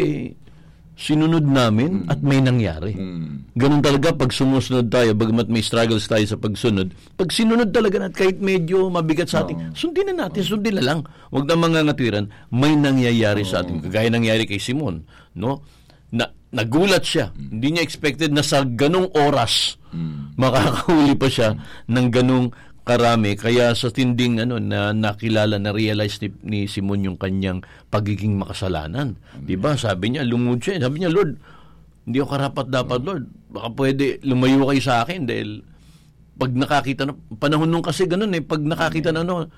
sinunod namin at may nangyari. Mm. Ganun talaga pag sumusunod tayo, bagamat may struggles tayo sa pagsunod, pag sinunod talaga at kahit medyo mabigat sa atin, sundin na natin, sundin na lang. Huwag na mga ngatiran, may nangyayari sa atin. Kagaya nangyari kay Simon, no? Na, nagulat siya. Hindi niya expected na sa ganong oras, makakahuli pa siya ng ganong karami kaya sa tinding ano na nakilala na realize ni, ni Simon yung kanyang pagiging makasalanan. 'Di ba? Sabi niya lungod siya. Sabi niya, Lord, hindi ako karapat dapat, Lord. Baka pwede lumayo kayo sa akin dahil pag nakakita na panahon nung kasi ganun eh pag nakakita na ano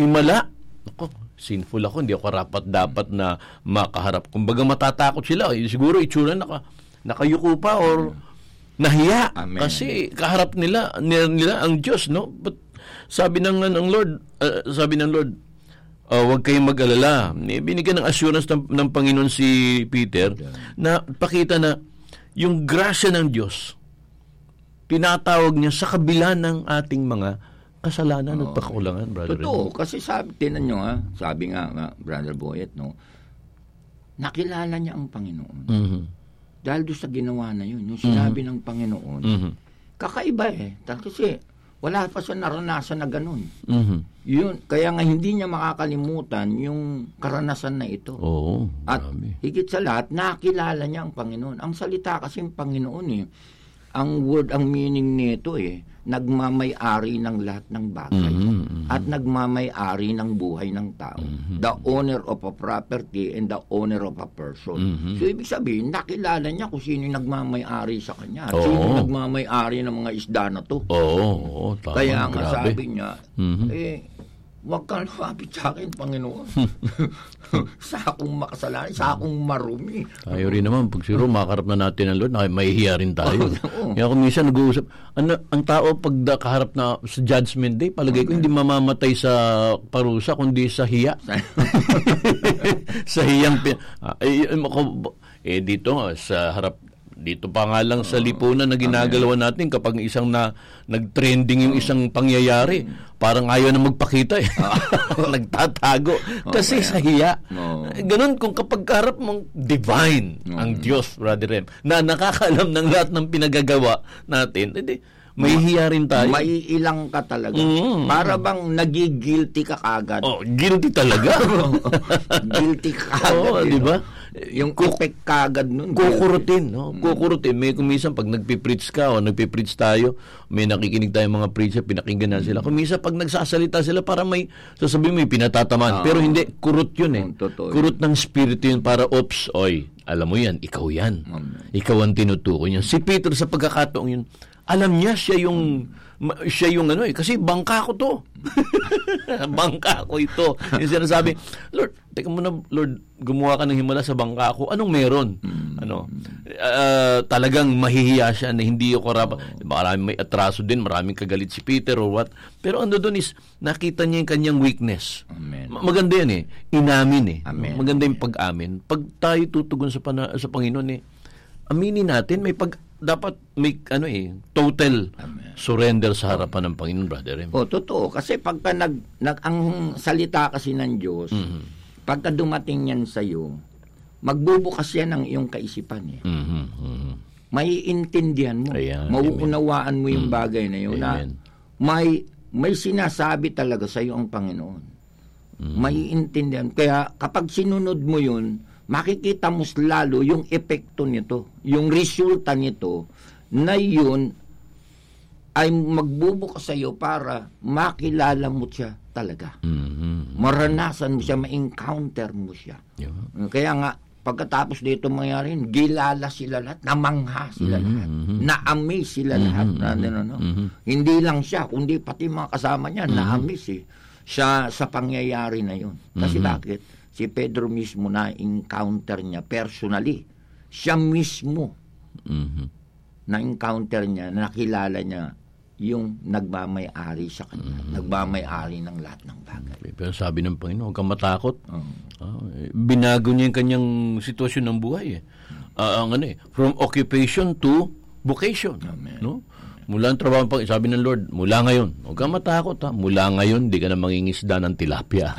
imala ako sinful ako hindi ako karapat dapat na makaharap kumbaga matatakot sila eh, siguro itsura naka nakayuko pa or nahiya Amen. kasi kaharap nila nila, ang Diyos no but sabi ng ng Lord uh, sabi ng Lord uh, huwag kayong mag-alala binigyan ng assurance ng, ng Panginoon si Peter na pakita na yung grasya ng Diyos tinatawag niya sa kabila ng ating mga kasalanan at pagkulangan brother Totoo, Remo. kasi sabi, tinan nyo ha, sabi nga, nga Brother Boyet, no, nakilala niya ang Panginoon. Mhm. Dahil doon sa ginawa na yun, yung sinabi ng Panginoon, Mhm. kakaiba eh. Kasi wala pa siya naranasan na ganun. Mhm. Yun, kaya nga hindi niya makakalimutan yung karanasan na ito. Oo, At marami. higit sa lahat, nakilala niya ang Panginoon. Ang salita kasi ng Panginoon eh, ang word, ang meaning nito eh, nagmamay-ari ng lahat ng bagay. Mhm, mhm. At nagmamay-ari ng buhay ng tao. The owner of a property and the owner of a person. Mhm. So, ibig sabihin, nakilala niya kung sino yung nagmamay-ari sa kanya. Oo. sino yung nagmamay-ari ng mga isda na to. Oo, oo, tama. Kaya nga grabe. sabi niya, Mhm. eh, Huwag kang lumapit sa akin, Panginoon. *laughs* sa akong makasalanan, sa akong marumi. Tayo rin naman, pag siguro makakarap na natin ang Lord, mahihiya rin tayo. *laughs* Oo. Kaya kung minsan nag-uusap, ano, ang tao pag da- kaharap na sa judgment day, palagay ko hindi mamamatay sa parusa, kundi sa hiya. sa *laughs* hiyang, pin- ah, eh, eh, eh, dito sa harap, dito pa nga lang sa lipunan na ginagalawan natin kapag isang na nag-trending yung isang pangyayari, parang ayaw na magpakita eh. *laughs* Nagtatago. Kasi sa hiya. Ganun kung kapag kaharap mong divine ang Diyos, Brother Rem, na nakakaalam ng lahat ng pinagagawa natin, edi may hiya rin tayo. Maiilang ka talaga. Mm. Para bang nagigilty ka kagad. Oh, guilty talaga. *laughs* Guilty ka kagad. Oo, eh, di ba? Yung effect kagad nun. Kukurutin, no? Kukurutin. May kumisan pag nagpipreach ka o nagpipreach tayo, may nakikinig tayong mga preacher, pinakinggan na sila. Kumisan pag nagsasalita sila para may, sasabihin may pinatataman. Ah. Pero hindi, kurut yun eh. Oo, totoo kurut ng spirito yun para, ops, oy, alam mo yan, ikaw yan. Ikaw ang tinutukoy niya. Si Peter sa pagkakataong yun, alam niya siya yung siya yung ano eh kasi bangka ko to. *laughs* bangka ko ito. Yung sinasabi, Lord, teka muna, Lord, gumawa ka ng himala sa bangka ko. Anong meron? Ano? ah, talagang mahihiya siya na hindi ako karapat. Maraming may atraso din, maraming kagalit si Peter or what. Pero ano doon is, nakita niya yung kanyang weakness. Amen. Ma- Maganda yan eh. Inamin eh. Amen. Maganda yung pag-amin. Pag tayo tutugon sa, pana- sa Panginoon eh, aminin natin, may pag dapat may ano eh, total surrender sa harapan ng Panginoon, brother. Rem. O, totoo. Kasi pagka nag, nag, ang salita kasi ng Diyos, Mhm. pagka dumating yan sa'yo, magbubukas yan ng iyong kaisipan. Eh. Mhm, mhm. Maiintindihan mo. Ayan, mauunawaan mo yung Mm. bagay na yun. Na Amen. may, may sinasabi talaga sa iyo ang Panginoon. Mm. Maiintindihan. Kaya kapag sinunod mo yun, makikita mo lalo yung epekto nito, yung resulta nito, na yun ay magbubukas sa iyo para makilala mo siya talaga. Mhm. Maranasan mo siya, ma-encounter mo siya. Yeah. Kaya nga, pagkatapos dito mangyari, gilala sila lahat, namangha sila Mhm, lahat, mhm. na-amaze sila Mhm, lahat. Brother, ano? mhm. Hindi lang siya, kundi pati mga kasama niya, Mhm. na-amaze eh. Siya sa pangyayari na yun. Kasi Mhm. bakit? Si Pedro mismo na-encounter niya personally. Siya mismo Mhm. na-encounter niya, nakilala niya yung nagmamay-ari sa kanya. Mhm. Nagmamay-ari ng lahat ng bagay. Pero sabi ng Panginoon, huwag kang matakot. Oo. Ah, eh, binago niya yung kanyang sitwasyon ng buhay eh. Ah, ang ano eh, from occupation to vocation. No? Mula ang trabaho, pag sabi ng Lord, mula ngayon, huwag kang matakot ha. Mula ngayon, *laughs* hindi ka na mangingisda ng tilapia.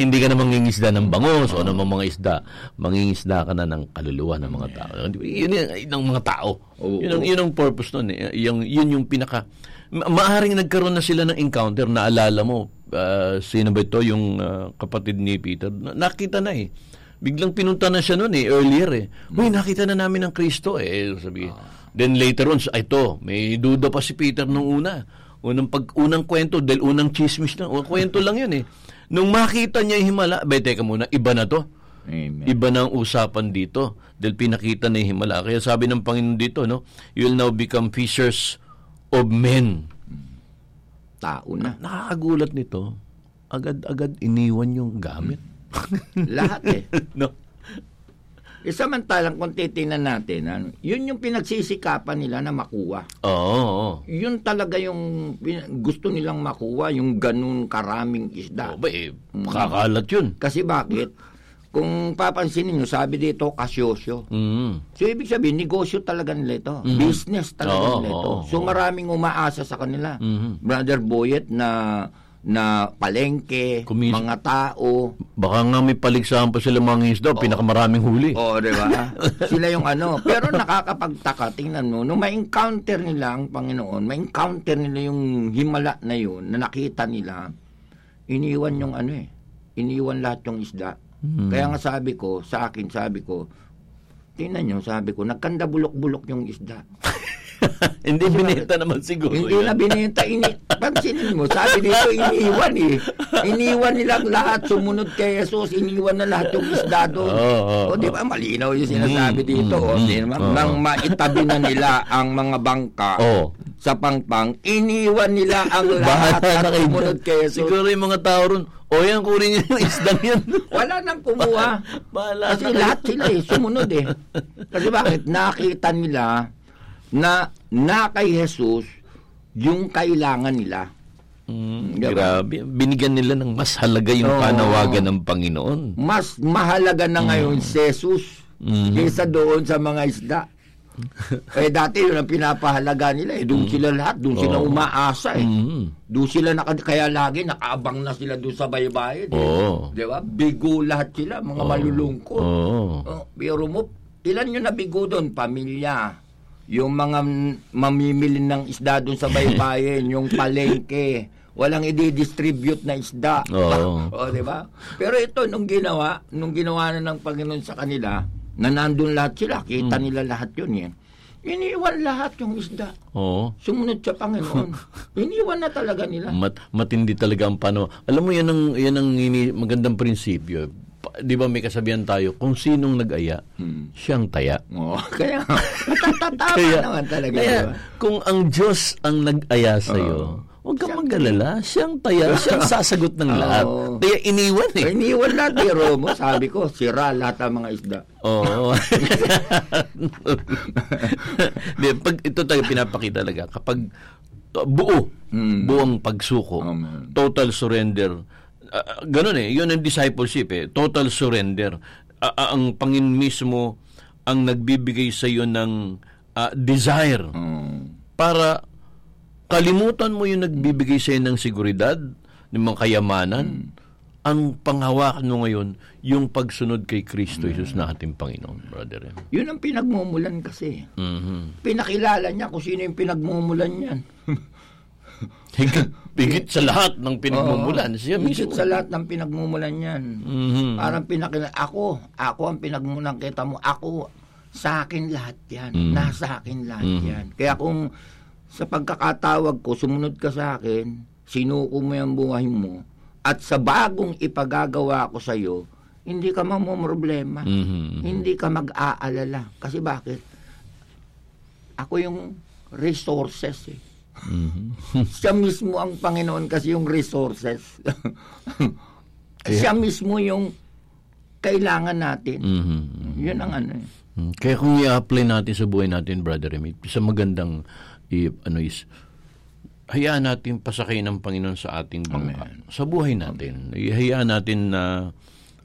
hindi ka na mangingisda ng bangos o ng mga isda. Mangingisda ka na ng kaluluwa ng mga tao. Yun, yun, yun ang mga tao. Yun, ang, yun ang purpose nun eh. Yung, yun yung pinaka... Ma- maaring nagkaroon na sila ng encounter, naalala mo, ah, sino ba ito, yung ah, kapatid ni Peter, Na- nakita na eh. Biglang pinunta na siya noon eh, earlier eh. Uy, nakita na namin ang Kristo eh. Sabi, Then later on, ito, may duda pa si Peter nung una. Unang pag unang kwento dahil unang chismis na, o kwento lang 'yun eh. Nung makita niya yung himala, bay teka muna, iba na 'to. Amen. Iba na ang usapan dito dahil pinakita na yung himala. Kaya sabi ng Panginoon dito, no, you will now become fishers of men. Tao na. Nakakagulat nito. Agad-agad iniwan yung gamit. Lahat eh. *laughs* no. E samantalang kung titingnan natin, ano, yun yung pinagsisikapan nila na makuha. Oo. oo. Yun talaga yung gusto nilang makuha, yung ganun karaming isda. ba eh, makakalat yun. Kasi bakit? Kung papansinin nyo, sabi dito, kasyosyo. Mm. So, ibig sabihin, negosyo talaga nila ito. Mhm. Business talaga Oo, nila ito. oo, so, maraming umaasa sa kanila. Mhm. Brother Boyet na na palengke, Kumis- mga tao. Baka nga may paligsahan pa sila mga isda, pinakamaraming huli. Oo, di ba? *laughs* Sila yung ano. Pero nakakapagtaka, tingnan mo, nung ma-encounter nila ang Panginoon, ma-encounter nila yung himala na yun, na nakita nila, iniwan yung ano eh, iniwan lahat yung isda. Hmm. Kaya nga sabi ko, sa akin sabi ko, tingnan nyo, sabi ko, nagkanda bulok-bulok yung isda. *laughs* *laughs* Hindi binenta naman siguro. Hindi yun. na binenta. Ini, *laughs* pansinin mo, sabi dito, iniwan eh. Iniwan nilang lahat, sumunod kay Jesus, iniwan na lahat yung isda doon. Oo, oo, o, di ba, malinaw yung sinasabi Mm, dito. mm, o, di ba? oo. Nang maitabi na nila ang mga bangka Oo. sa pangpang, iniwan nila ang *laughs* lahat at sumunod kay Jesus. Siguro yung mga tao ron, o yan, kunin niyo yung isdang yan. Wala nang kumuha. Bahala Kasi lahat sila eh, sumunod eh. Kasi bakit? Nakita nila na na kay Jesus yung kailangan nila. Mm, Diba? grabe. Binigyan nila ng mas halaga yung panawagan ng Panginoon. Mas mahalaga na ngayon si Jesus Mhm. kaysa doon sa mga isda. *laughs* eh dati yun ang pinapahalaga nila eh. Doon sila lahat, doon sila Oo. umaasa eh. Mhm. Doon sila naka, kaya lagi nakaabang na sila doon sa baybayin. Eh. Oo. Di ba? Bigo lahat sila, mga malulungkot. Oo. Oh, pero mo, ilan yung nabigo doon? Pamilya. Yung mga mamimili ng isda doon sa baybayin, yung palengke. Walang i-distribute na isda. Oo. *laughs* o, di ba? Pero ito, nung ginawa, nung ginawa na ng Panginoon sa kanila, na nandun lahat sila, kita Hmm. nila lahat yun eh. Iniwan lahat yung isda. Oo. Sumunod sa Panginoon. *laughs* Iniwan na talaga nila. Mat, matindi talaga ang pano. Alam mo yan ang yan ang ini, magandang prinsipyo. 'Di ba may kasabihan tayo, kung sinong nag-aya, siyang taya. Oo, *laughs* kaya natatama Kaya, naman talaga. kaya di ba? kung ang Diyos ang nag-aya sa iyo, huwag kang mag-alala, siyang taya, siyang *laughs* sasagot ng lahat. Oo. Kaya iniwan eh. Eh, iniwan lahat, pero mo, *laughs* sabi ko, sira lahat ang mga isda. Oo. Di, pag ito tayo pinapakita talaga kapag buo, Hmm. buong pagsuko, total surrender. Ah, ah, ganun eh, yun ang discipleship eh, total surrender. Ah, ah, ang Panginoon mismo ang nagbibigay sa iyo ng ah, desire para kalimutan mo yung nagbibigay sa iyo ng seguridad, ng mga kayamanan. Ang panghawakan mo ngayon, yung pagsunod kay Kristo Jesus na ating Panginoon, brother. Yun ang pinagmumulan kasi. Mhm. Pinakilala niya kung sino yung pinagmumulan niyan. *laughs* Higit, *laughs* higit sa lahat ng pinagmumulan. Oo, Siya higit mismo. sa lahat ng pinagmumulan niyan. Mhm. Parang pinakilala, ako, ako ang pinagmumulan kita mo, ako, sa akin lahat yan. Mhm. Nasa akin lahat Mhm. yan. Kaya kung sa pagkakatawag ko, sumunod ka sa akin, sinuko mo yung buhay mo, at sa bagong ipagagawa ko sa iyo, hindi ka mamumroblema. Mhm. Hindi ka mag-aalala. Kasi bakit? Ako yung resources eh. Mhm. *laughs* Siya mismo ang Panginoon kasi yung resources. *laughs* Siya mismo yung kailangan natin. Mhm. Yun ang ano eh. Mm, Kaya kung i-apply natin sa buhay natin, Brother Remy, sa magandang i, ano is, hayaan natin pasakay ng Panginoon sa ating bangka. Sa buhay natin. Hayaan natin na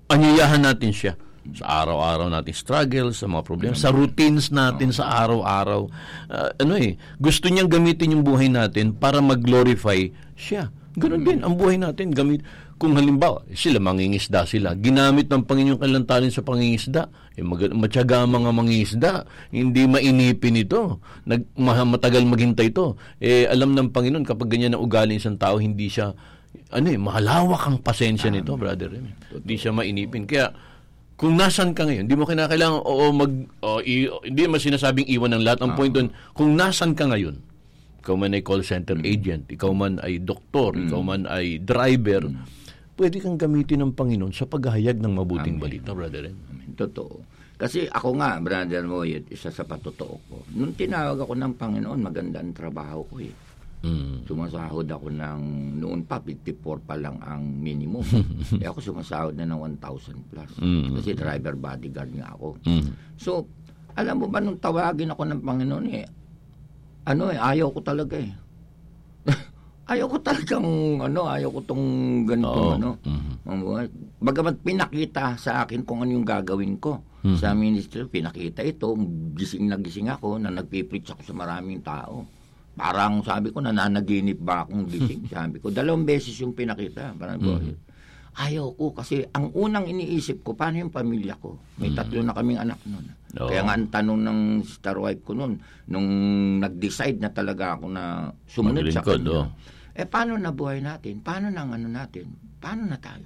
anyayahan natin siya sa araw-araw nating struggle, sa mga problema, sa routines natin sa araw-araw. Ah, ano eh, gusto niyang gamitin yung buhay natin para mag-glorify siya. Ganun din ang buhay natin. Gamit, kung halimbawa, sila mangingisda sila, ginamit ng Panginoon kanilang talent sa pangingisda, eh, mag- matyaga ang mga mangingisda, hindi mainipin ito, nag, ma- matagal maghintay ito. Eh, alam ng Panginoon, kapag ganyan ang ugali ng isang tao, hindi siya, ano eh, mahalawak ang pasensya nito, brother. Remy. Hindi siya mainipin. Kaya, kung nasan ka ngayon, hindi mo kinakailangan o mag o, i, hindi mo sinasabing iwan ng lahat. Ang point doon, kung nasan ka ngayon, ikaw man ay call center agent, ikaw man ay doktor, ikaw man ay driver, pwede kang gamitin ng Panginoon sa paghahayag ng mabuting balita, brother. Amen. Totoo. Kasi ako nga, brother mo, isa sa patotoo ko. Nung tinawag ako ng Panginoon, maganda ang trabaho ko eh. Mm. Sumasahod ako ng, noon pa, 54 pa lang ang minimum. *laughs* eh ako sumasahod na ng 1,000 plus. Mm. Kasi driver bodyguard nga ako. Mm. So, alam mo ba nung tawagin ako ng Panginoon eh, ano eh, ayaw ko talaga eh. *laughs* ayaw ko talagang, ano, ayaw ko tong ganitong, Oo. ano. Mhm. Buhay. Bagamat pinakita sa akin kung ano yung gagawin ko. Mhm. Sa ministry, pinakita ito, gising na gising ako na nagpipreach ako sa maraming tao. Parang sabi ko, nananaginip ba akong gising? *laughs* sabi ko, dalawang beses yung pinakita. Parang, Mhm. Ayaw ko kasi ang unang iniisip ko, paano yung pamilya ko? May Mhm. tatlo na kaming anak noon. Oo. Kaya nga ang tanong ng star wife ko noon, nung nag-decide na talaga ako na sumunod sa Maglingkod, kanya. oo. Eh paano na buhay natin? Paano na ang ano natin? Paano na tayo?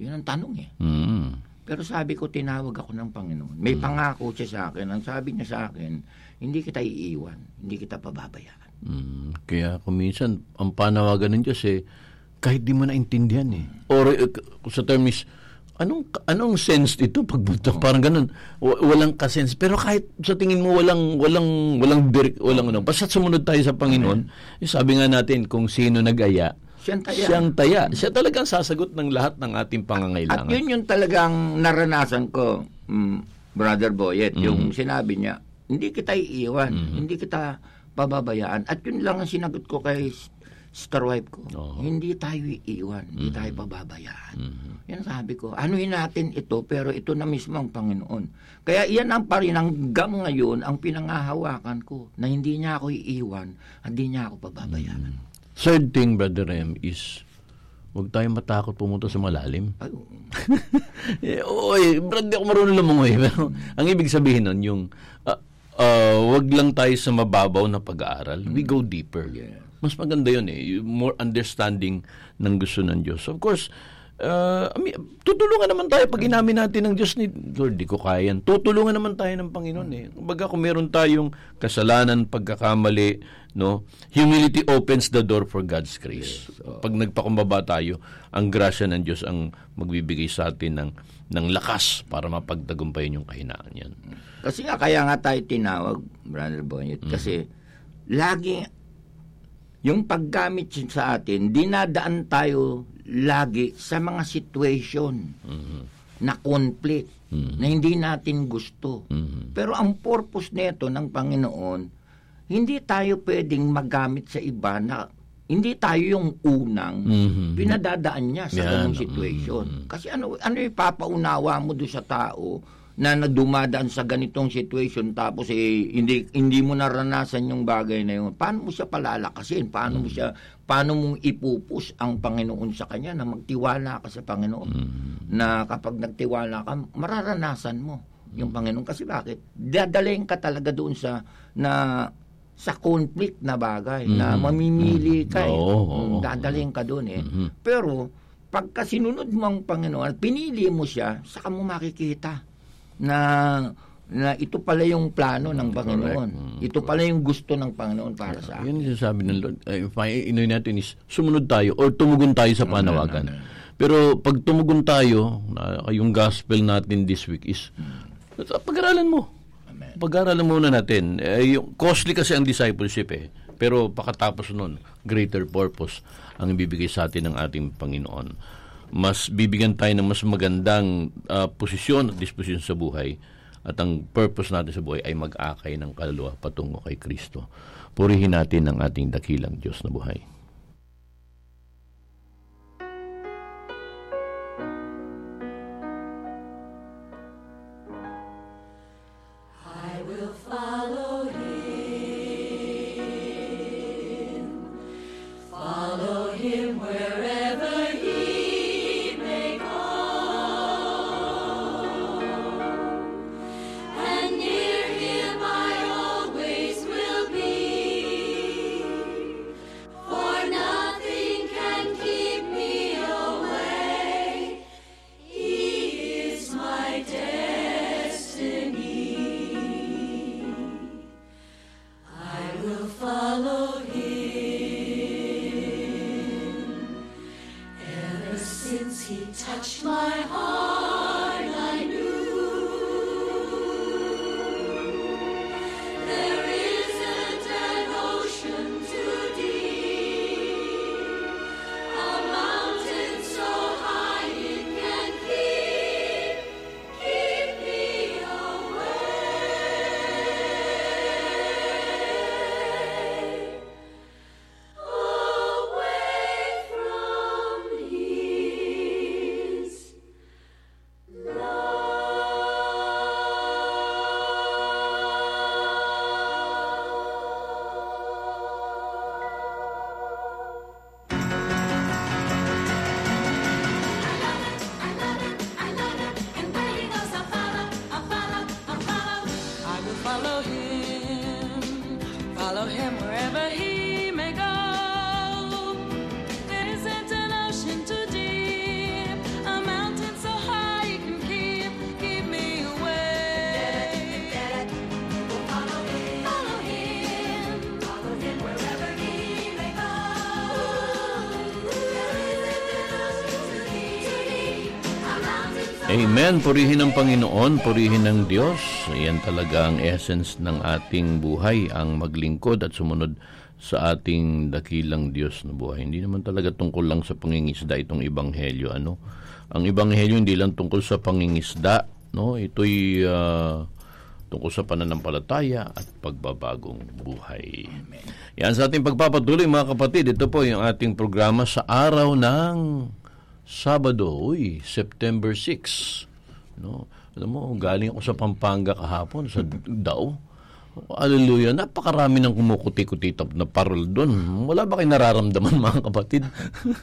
Yun ang tanong eh. Mm. Pero sabi ko, tinawag ako ng Panginoon. May pangako siya sa akin. Ang sabi niya sa akin, hindi kita iiwan, hindi kita pababayaan. Mm, kaya kung minsan, ang panawagan ng Diyos eh, kahit di mo naintindihan eh. Or eh, sa term is, anong, anong sense dito pagbunta? Parang ganun. W- walang kasense. Pero kahit sa tingin mo walang, walang, walang direct, walang ano. Basta sumunod tayo sa Panginoon, eh, sabi nga natin, kung sino nag-aya, Siyang taya. siyang taya. Siya talagang sasagot ng lahat ng ating At pangangailangan. yun yung talagang naranasan ko, mm, Brother Boyet, Mm. yung sinabi niya, hindi kita iiwan, Mm-hmm. hindi kita pababayaan. At yun lang ang sinagot ko kay star wife ko. Hindi tayo iiwan, hindi Mm-hmm. tayo pababayaan. Yan sabi ko, anuhin natin ito, pero ito na mismo ang Panginoon. Kaya iyan ang pa rin hanggang ngayon ang pinangahawakan ko, na hindi niya ako iiwan, at hindi niya ako pababayaan. Third thing, Brother Rem, is huwag tayong matakot pumunta sa malalim. Ay, oo. *laughs* eh, oy, Brad, di ako marunong lumungoy. *laughs* Pero ang ibig sabihin nun, yung ah, ah, wag lang tayo sa mababaw na pag-aaral. We go deeper. Mas maganda yun eh. More understanding ng gusto ng Diyos. Of course, uh, tutulungan naman tayo pag inamin natin ng Diyos ni Lord, di ko kaya. Tutulungan naman tayo ng Panginoon eh. Baga kung meron tayong kasalanan, pagkakamali, no, humility opens the door for God's grace. Pag nagpakumbaba tayo, ang grasya ng Diyos ang magbibigay sa atin ng ng lakas para mapagtagumpayan yung kahinaan yan. Kasi nga, kaya nga tayo tinawag, Brother Boyet, kasi lagi, yung paggamit sa atin, dinadaan tayo lagi sa mga situation na conflict, na hindi natin gusto. Pero ang purpose nito ng Panginoon, hindi tayo pwedeng magamit sa iba na hindi tayo yung unang Mhm. pinadadaan niya sa Yan. ganung situation. Kasi ano ano ipapaunawa mo do sa tao na nagdumadaan sa ganitong situation tapos eh hindi hindi mo naranasan yung bagay na yun. Paano mo siya palalakasin? Paano mo siya paano mong ipupus ang Panginoon sa kanya na magtiwala ka sa Panginoon? Na kapag nagtiwala ka, mararanasan mo yung Panginoon kasi bakit? Dadalhin ka talaga doon sa na sa conflict na bagay na Mhm. mamimili ka eh. Mm, oo. dadalhin ka doon eh. Mhm. Pero pagka sinunod mo ang Panginoon at pinili mo siya, saka mo makikita na na ito pala yung plano ng Panginoon. Ito pala yung gusto ng Panginoon para sa akin. Yan yung sinasabi ng Lord. Inoy natin is sumunod tayo or tumugon tayo sa panawagan. Pero pag tumugon tayo, yung gospel natin this week is pag-aralan mo. Pag-aralan muna natin. Eh, yung, costly kasi ang discipleship eh. Pero pakatapos nun, greater purpose ang ibibigay sa atin ng ating Panginoon. Mas bibigyan tayo ng mas magandang ah, posisyon at disposisyon sa buhay at ang purpose natin sa buhay ay mag-akay ng kaluluwa patungo kay Kristo. Purihin natin ang ating dakilang Diyos na buhay. Amen. Purihin ang Panginoon, purihin ang Diyos. Yan talaga ang essence ng ating buhay, ang maglingkod at sumunod sa ating dakilang Diyos na buhay. Hindi naman talaga tungkol lang sa pangingisda itong ebanghelyo. Ano? Ang ebanghelyo hindi lang tungkol sa pangingisda. No? Ito'y ah, tungkol sa pananampalataya at pagbabagong buhay. Yan sa ating pagpapatuloy mga kapatid. Ito po yung ating programa sa araw ng Sabado, uy, September 6. No? Alam mo, galing ako sa Pampanga kahapon, sa *laughs* Dao. Hallelujah, napakarami ng kumukuti-kuti na parol doon. Wala ba kayo nararamdaman mga kapatid?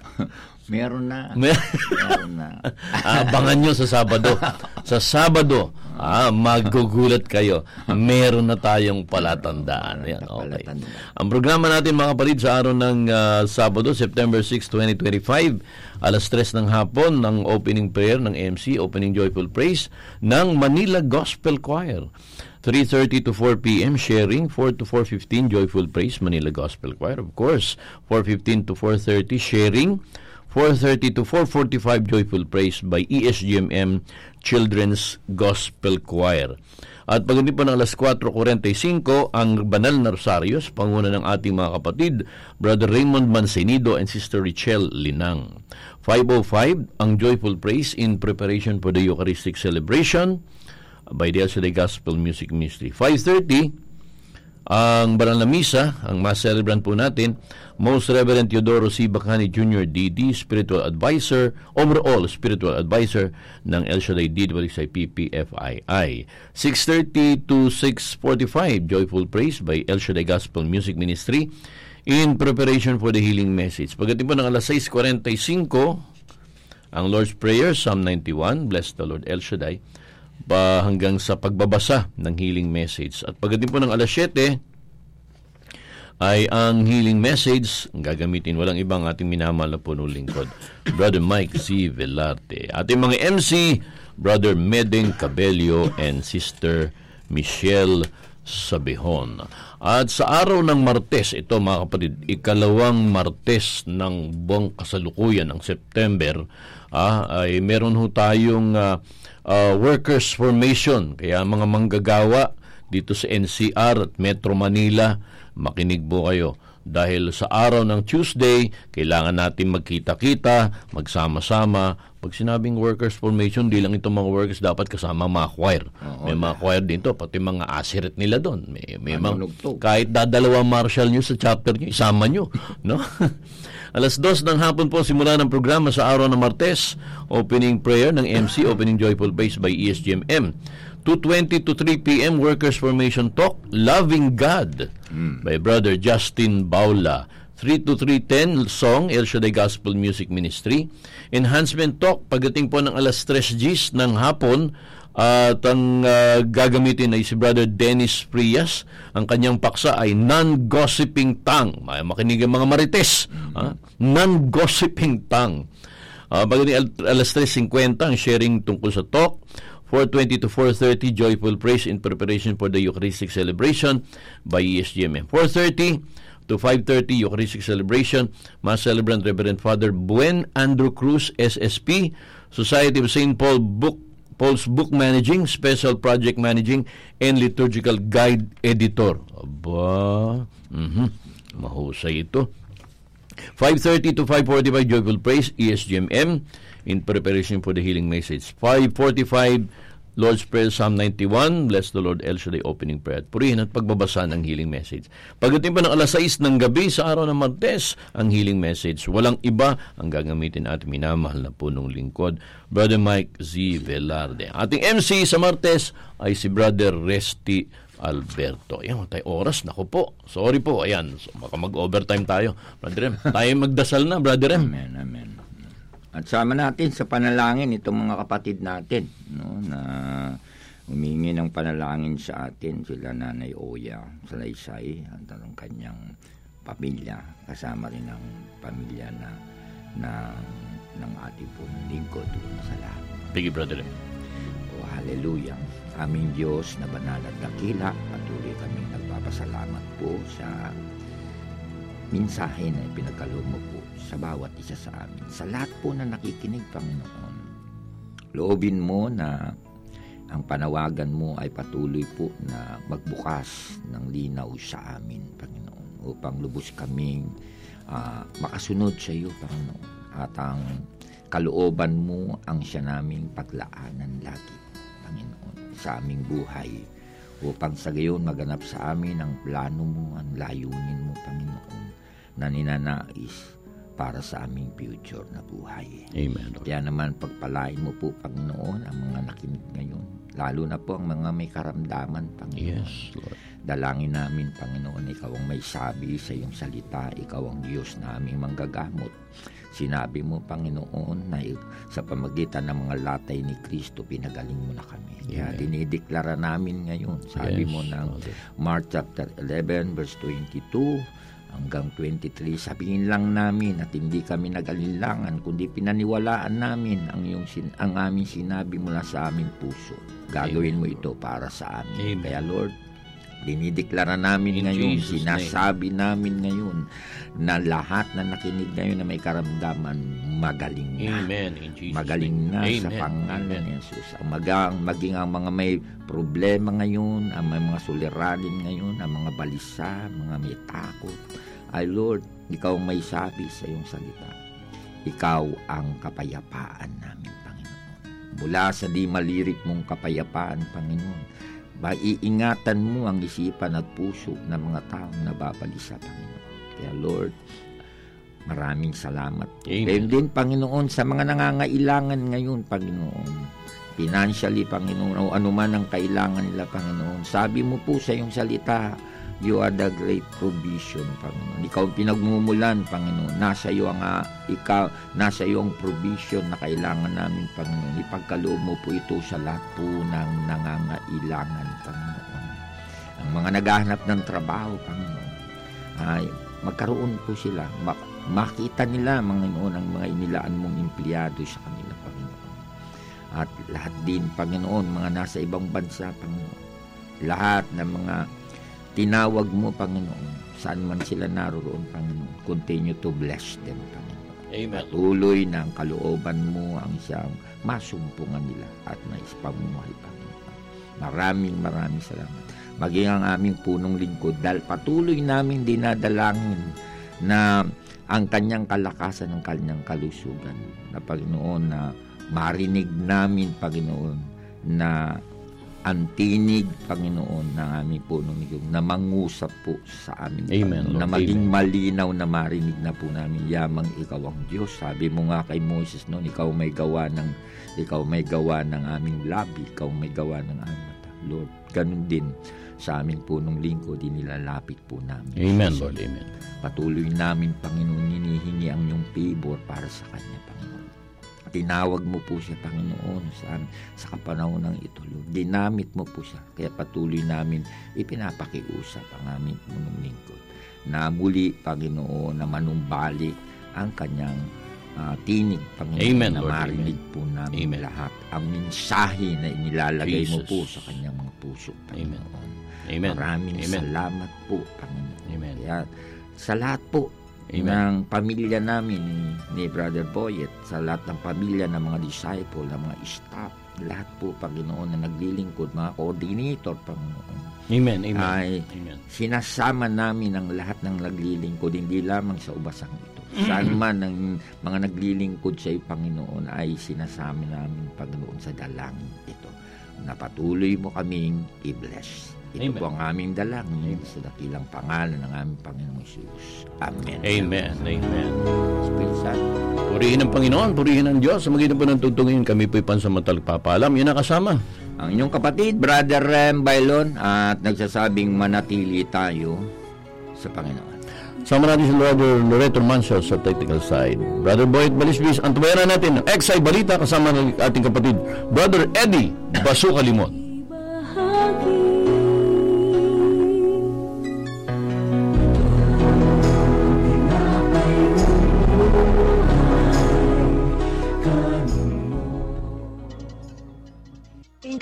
*laughs* Meron na. Mer- Meron na. *laughs* Abangan nyo sa Sabado. Sa Sabado, ah, magugulat kayo. Meron na tayong palatandaan. Yan, okay. Ang programa natin mga kapatid sa araw ng ah, Sabado, September 6, 2025, alas 3 ng hapon ng opening prayer ng MC, Opening Joyful Praise ng Manila Gospel Choir. 3.30 to 4 p.m. sharing, 4 to 4.15 Joyful Praise, Manila Gospel Choir. Of course, 4.15 to 4.30 sharing, 4.30 to 4.45 Joyful Praise by ESGMM Children's Gospel Choir. At pagdating po ng alas 4.45, ang Banal na Rosarios, panguna ng ating mga kapatid, Brother Raymond Mancenido and Sister Richelle Linang. 5.05, ang Joyful Praise in preparation for the Eucharistic Celebration by the El Shaddai Gospel Music Ministry. 5.30, ang banal na misa, ang mas celebrant po natin, Most Reverend Teodoro C. Bacani Jr. DD, Spiritual Advisor, overall Spiritual Advisor ng El Shaddai PPFII. 6.30 to 6.45, Joyful Praise by El Gospel Music Ministry in preparation for the healing message. Pagdating po ng alas 6.45, ang Lord's Prayer, Psalm 91, Bless the Lord El Shaddai, pa hanggang sa pagbabasa ng healing message. At pagdating po ng alas 7, ay ang healing message gagamitin walang ibang ating minamahal na punong lingkod Brother Mike Z. Velarte ating mga MC Brother Medeng Cabello and Sister Michelle Sabihon at sa araw ng Martes ito mga kapatid ikalawang Martes ng buwang kasalukuyan ng September ah, ay meron ho tayong ah, ah, workers formation kaya mga manggagawa dito sa NCR at Metro Manila makinig po kayo dahil sa araw ng Tuesday, kailangan natin magkita-kita, magsama-sama. Pag sinabing workers formation, di lang itong mga workers dapat kasama mga choir. may mga choir din to, pati mga asirit nila doon. May, may mga, kahit dadalawa marshal nyo sa chapter nyo, isama nyo. No? *laughs* Alas dos ng hapon po simula ng programa sa araw ng Martes, opening prayer ng MC, opening joyful praise by ESGMM. 2.20 to 3 p.m. Workers Formation Talk, Loving God by Brother Justin Baula. 3 to 3.10 song, El Shaddai Gospel Music Ministry. Enhancement Talk, pagdating po ng alas 3 Gs ng hapon, at ang ah, gagamitin ay si Brother Dennis Frias. Ang kanyang paksa ay non-gossiping tongue. May makinig ang mga marites. ah, non-gossiping tongue. Uh, pagdating al- alas 3.50 ang sharing tungkol sa talk. 4.20 to 4.30 Joyful Praise in preparation for the Eucharistic Celebration by ESGMM. 4.30 to 5.30 Eucharistic Celebration, Mass Celebrant Reverend Father Buen Andrew Cruz, SSP, Society of St. Paul Book Paul's Book Managing, Special Project Managing, and Liturgical Guide Editor. Aba, mhm, mahusay ito. 5.30 to 5.45 Joyful Praise, ESGMM, in preparation for the healing message. 5.45 Lord's Prayer, Psalm 91, Bless the Lord, El Shaddai, opening prayer. At purihin at pagbabasa ng healing message. Pagdating pa ng alas 6 ng gabi sa araw ng Martes, ang healing message. Walang iba ang gagamitin ating minamahal na punong lingkod. Brother Mike Z. Velarde. Ating MC sa Martes ay si Brother Resty Alberto. Ayan, tayo oras. Naku po. Sorry po. Ayan, so, baka mag-overtime tayo. Brother Em, tayo magdasal na, Brother Em. Amen, amen. At sama natin sa panalangin itong mga kapatid natin no, na humingi ng panalangin sa atin sila Nanay Oya sa Laysay at ang kanyang pamilya kasama rin ang pamilya na na ng ating pong lingkod sa lahat. Biggie, Brother Em. O hallelujah. Aming Diyos na banal at dakila, patuloy kami nagpapasalamat po sa mensahe na ipinagkaloob mo po sa bawat isa sa amin. Sa lahat po na nakikinig, Panginoon. Loobin mo na ang panawagan mo ay patuloy po na magbukas ng linaw sa amin, Panginoon, upang lubos kaming ah, makasunod sa iyo, Panginoon. At ang kalooban mo ang siya naming paglaanan lagi, Panginoon, sa aming buhay upang sa gayon maganap sa amin ang plano mo, ang layunin mo, Panginoon, na ninanais para sa aming future na buhay. Amen. Lord. Kaya naman pagpalain mo po, Panginoon, ang mga nakinig ngayon. Lalo na po ang mga may karamdaman, Panginoon. Yes, Lord. Dalangin namin, Panginoon, ikaw ang may sabi sa iyong salita, ikaw ang Diyos na aming manggagamot. Sinabi mo, Panginoon, na sa pamagitan ng mga latay ni Kristo, pinagaling mo na kami. Kaya Amen. dinideklara namin ngayon, sabi Yes, mo ng. Mark chapter 11, verse 22, hanggang 23, sabihin lang namin at hindi kami nag-alinlangan, kundi pinaniwalaan namin ang, iyong sin- ang aming sinabi mula sa aming puso. Gagawin mo ito para sa amin. Amen. Kaya Lord, dinideklara namin In ngayon, Jesus' sinasabi namin ngayon na lahat na nakinig ngayon na may karamdaman, magaling na. Amen. In Jesus' Magaling name. na sa Amen. pangalan Amen. ni Jesus. Ang magang, maging ang mga may problema ngayon, ang may mga suliranin ngayon, ang mga balisa, mga may takot. Ay Lord, ikaw may sabi sa iyong salita. Ikaw ang kapayapaan namin, Panginoon. Mula sa di malirik mong kapayapaan, Panginoon, ba iingatan mo ang isipan at puso ng mga taong nababalisa, Panginoon. Kaya Lord, maraming salamat. Amen. Gayon din, Panginoon, sa mga nangangailangan ngayon, Panginoon. Financially, Panginoon, o anuman ang kailangan nila, Panginoon. Sabi mo po sa iyong salita, You are the great provision, Panginoon. Ikaw ang pinagmumulan, Panginoon. Nasa iyo ang ah, ikaw, nasa iyo ang provision na kailangan namin, Panginoon. Ipagkaloob mo po ito sa lahat po ng nangangailangan, Panginoon. Ang mga naghahanap ng trabaho, Panginoon, ay magkaroon po sila. Ma- makita nila, Panginoon, ang mga inilaan mong empleyado sa kanila, Panginoon. At lahat din, Panginoon, mga nasa ibang bansa, Panginoon. Lahat ng mga tinawag mo, Panginoon, saan man sila naroon, Panginoon, continue to bless them, Panginoon. Amen. Patuloy na ang kalooban mo ang isang masumpungan nila at maispamuhay, Panginoon. Maraming maraming salamat. Maging ang aming punong lingkod dahil patuloy namin dinadalangin na ang kanyang kalakasan ng kanyang kalusugan na Panginoon na marinig namin Panginoon na ang tinig Panginoon ng aming punong lingkod na mangusap po sa amin Amen, Panginoon, na Lord. maging Amen. malinaw na marinig na po namin yamang ikaw ang Diyos sabi mo nga kay Moses noon ikaw may gawa ng ikaw may gawa ng aming labi ikaw may gawa ng aming mata Lord ganun din sa aming punong lingkod inilalapit po namin Amen, Lord. Lord. Amen. Patuloy namin, Panginoon, hinihingi ang iyong favor para sa Kanya. Tinawag mo po siya, Panginoon, sa, sa kapanahon ng ito, Lord. Ginamit mo po siya. Kaya patuloy namin ipinapakiusap ang aming punong lingkod. Na muli, Panginoon, na manumbalik ang kanyang ah, tinig, Panginoon, Amen, na Lord. marinig po namin Amen. lahat. Ang mensahe na inilalagay mo Jesus. po sa kanyang mga puso, Panginoon. Amen. Maraming Amen. salamat po, Panginoon. Amen. Kaya sa lahat po, ng pamilya namin ni Brother Boyet, sa lahat ng pamilya ng mga disciple, ng mga staff, lahat po, Panginoon, na naglilingkod, mga coordinator, Panginoon. Amen, amen. Ay Amen. sinasama namin ang lahat ng naglilingkod, hindi lamang sa ubasang ito. Saan man ang mga naglilingkod sa iyo, Panginoon, ay sinasama namin, Panginoon, sa dalangin ito. Napatuloy mo kaming i-bless. Ito Amen. po ang aming dalangin sa dakilang pangalan ng aming Panginoong Jesus. Amen. Amen, amen. Santo. Purihin ang Panginoon, purihin ang Diyos. Sa magitan po ng tugtungin, kami po'y pansamantalang papaalam. Yun ang kasama. Ang inyong kapatid, Brother Rem Bailon, at nagsasabing manatili tayo sa Panginoon. Sama natin si Brother Loreto Mancio sa technical side. Brother Boyd Balisbis, ang tubayanan natin ng XI Balita kasama ng ating kapatid, Brother Eddie Basuka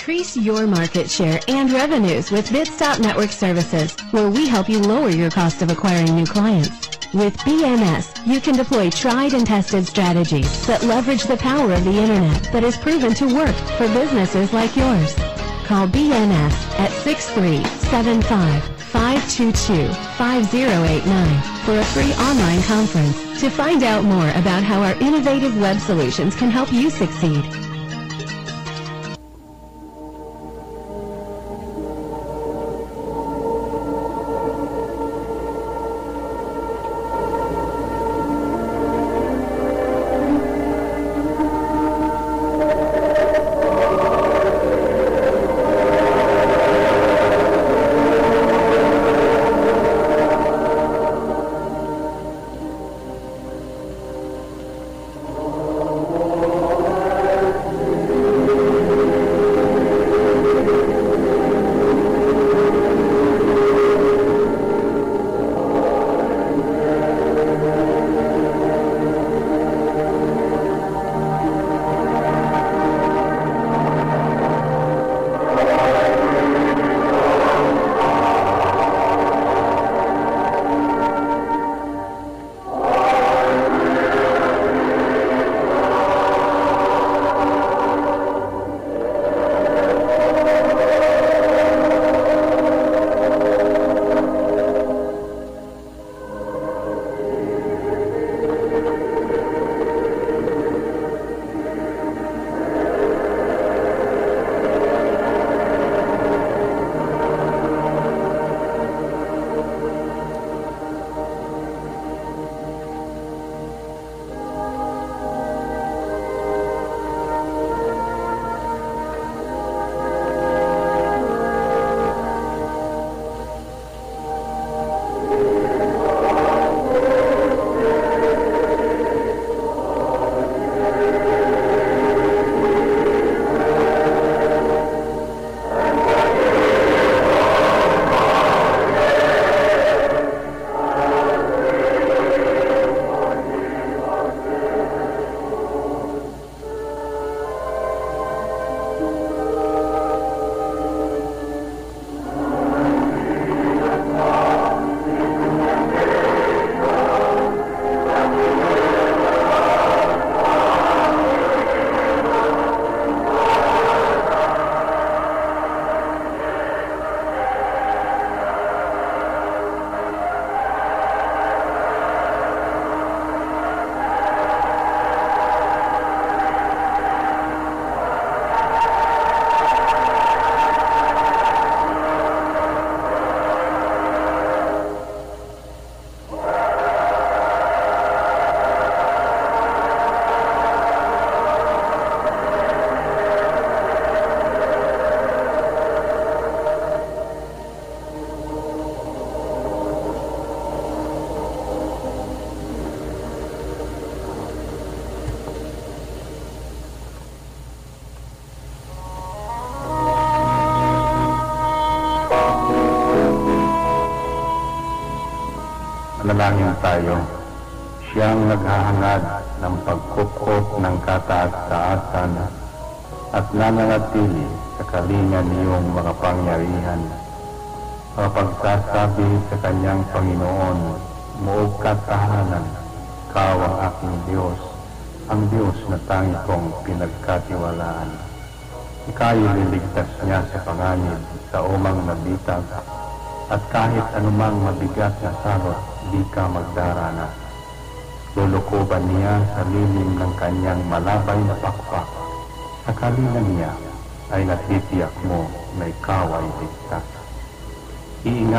Increase your market share and revenues with Bitstop Network Services, where we help you lower your cost of acquiring new clients. With BNS, you can deploy tried and tested strategies that leverage the power of the Internet that is proven to work for businesses like yours. Call BNS at 6375-522-5089 for a free online conference to find out more about how our innovative web solutions can help you succeed.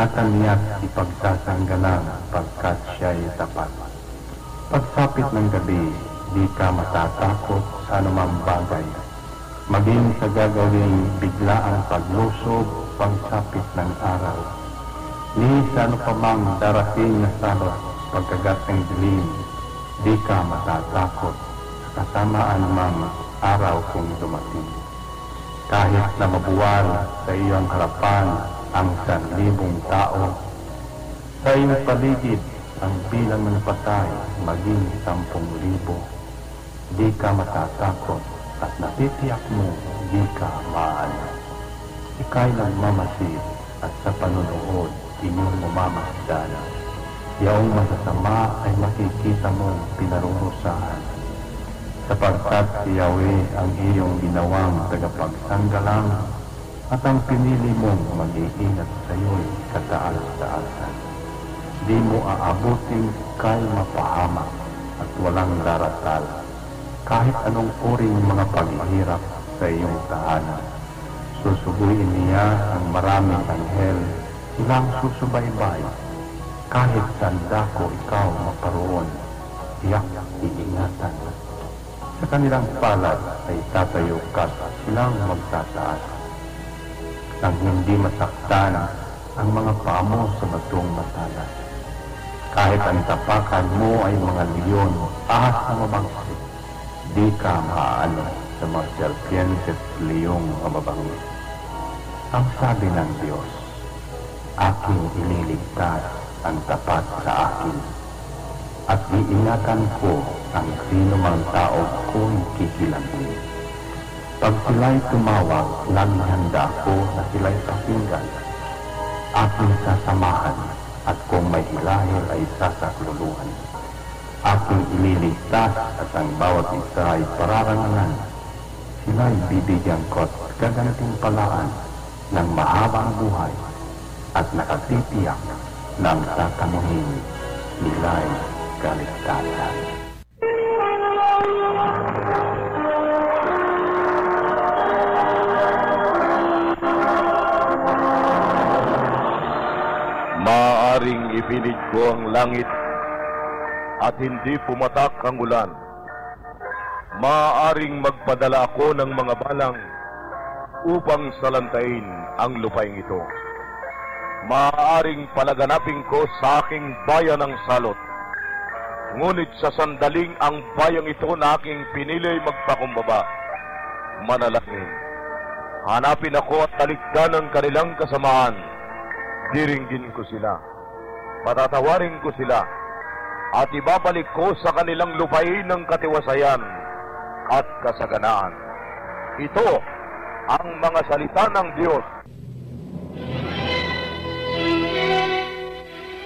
At ipagsasanggalang pagkat siya ay tapat. Pagsapit ng gabi, di ka matatakot sa anumang bagay. Maging sa gagawing biglaang paglusob, pagsapit ng araw. Ni sa ano pa mang darating na salot, pagkagat ng dilim, di ka matatakot sa kasamaan mang araw kung dumating. Kahit na mabuwal sa iyong harapan ang sanlibong tao, sa iyong paligid ang bilang ng patay maging sampung libo, di ka matatakot at natitiyak mo di ka maano. Ika'y nagmamasid at sa panunood inyong mamamasdala. Yaong masasama ay makikita mong pinarurusahan. Sapagkat si Yahweh ang iyong ginawang tagapagsanggalang at ang pinili mong mag-iingat sa iyo'y kataas-taasan. Di mo aabuting kay mapahamak at walang daratal kahit anong uring mga paghihirap sa iyong tahanan. Susubuin niya ang maraming anghel silang susubaybay. Kahit sanda ko ikaw maparoon, tiyak iingatan. Sa kanilang palad ay tatayo ka silang magtataas. Nang hindi masaktan ang mga pamo sa batong matalas. Kahit ang tapakan mo ay mga leon, ahas na mabangsik, di ka maaano sa mga serpiente at mababangis. Ang sabi ng Diyos, aking ililigtas ang tapat sa akin at iingatan ko ang sino mang tao kung kikilantin. Pag sila'y tumawag, laging handa ako na sila'y pakinggan. Aking sasamahan at kung may hilahil ay sasakluluhan. Aking ililigtas at ang bawat isa ay pararangalan. Sila'y bibigyan ko at gaganting palaan ng mahabang buhay at nakatitiyak ng tatamuhin nila'y kaligtasan. Maaring ipinig ko ang langit at hindi pumatak ang ulan. Maaring magpadala ako ng mga balang upang salantain ang lupain ito. Maaring palaganapin ko sa aking bayan ng salot. Ngunit sa sandaling ang bayang ito na aking pinili magpakumbaba, manalangin. Hanapin ako at talikdan ang kanilang kasamaan. Diringgin ko sila. Patatawarin ko sila. At ibabalik ko sa kanilang lupain ng katiwasayan at kasaganaan. Ito ang mga salita ng Diyos.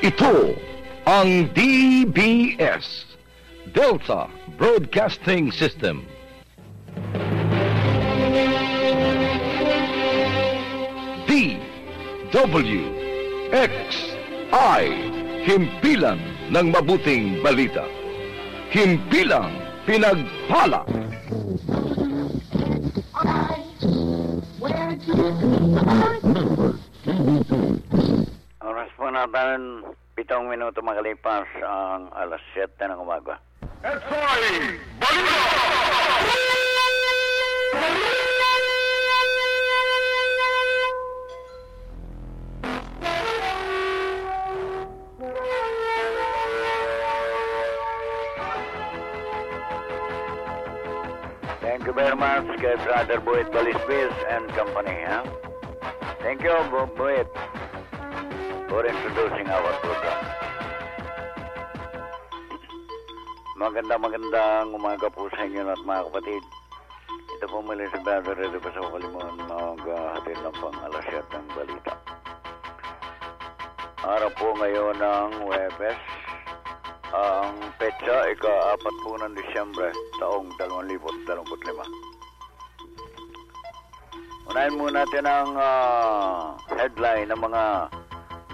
Ito ang DBS, Delta Broadcasting System. D W X I Himpilan ng mabuting balita. Himpilang pinagpala. Oras po natin, pitong minuto makalipas ang alas 7 ng umaga. Thank you very much kay Brother Buit Balisbis and Company. Ha? Thank you, Bu Buit, for introducing our program. Maganda magandang umaga po sa inyo at mga kapatid. Ito po muli si Brother Redo pa sa Kalimon maghahatid ng pang alas 7 ng balita. Araw po ngayon ng Webes, Ang petsa, ika-apat po ng Disyembre, taong 2025. Unahin muna natin ang ah, headline ng mga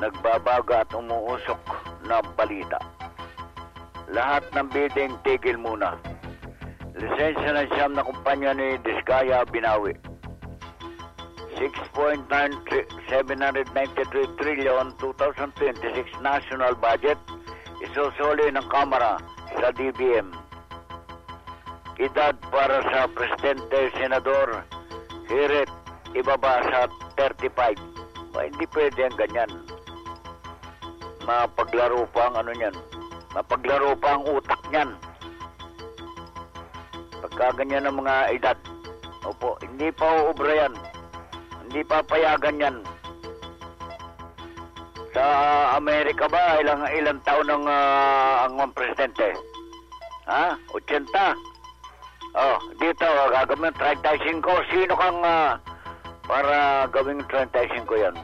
nagbabaga at umuusok na balita. Lahat ng bidding tigil muna. Lisensya ng siyam na kumpanya ni Diskaya binawi. 6.793 trillion 2026 national budget isusuli ng Kamara sa DBM. Edad para sa Presidente, Senador, hirit ibaba sa 35. Ba, hindi pwede ang ganyan. Mapaglaro pa ang ano niyan. Mapaglaro pa ang utak niyan. Pagka ganyan ang mga edad. Opo, hindi pa uubra yan. Hindi pa payagan yan. Sa Amerika ba, ilang ilang taon ng ah, ang mga presidente? Ha? 80? Oh, dito, gagawin 35. Sino kang ah, para gawing 35 yan?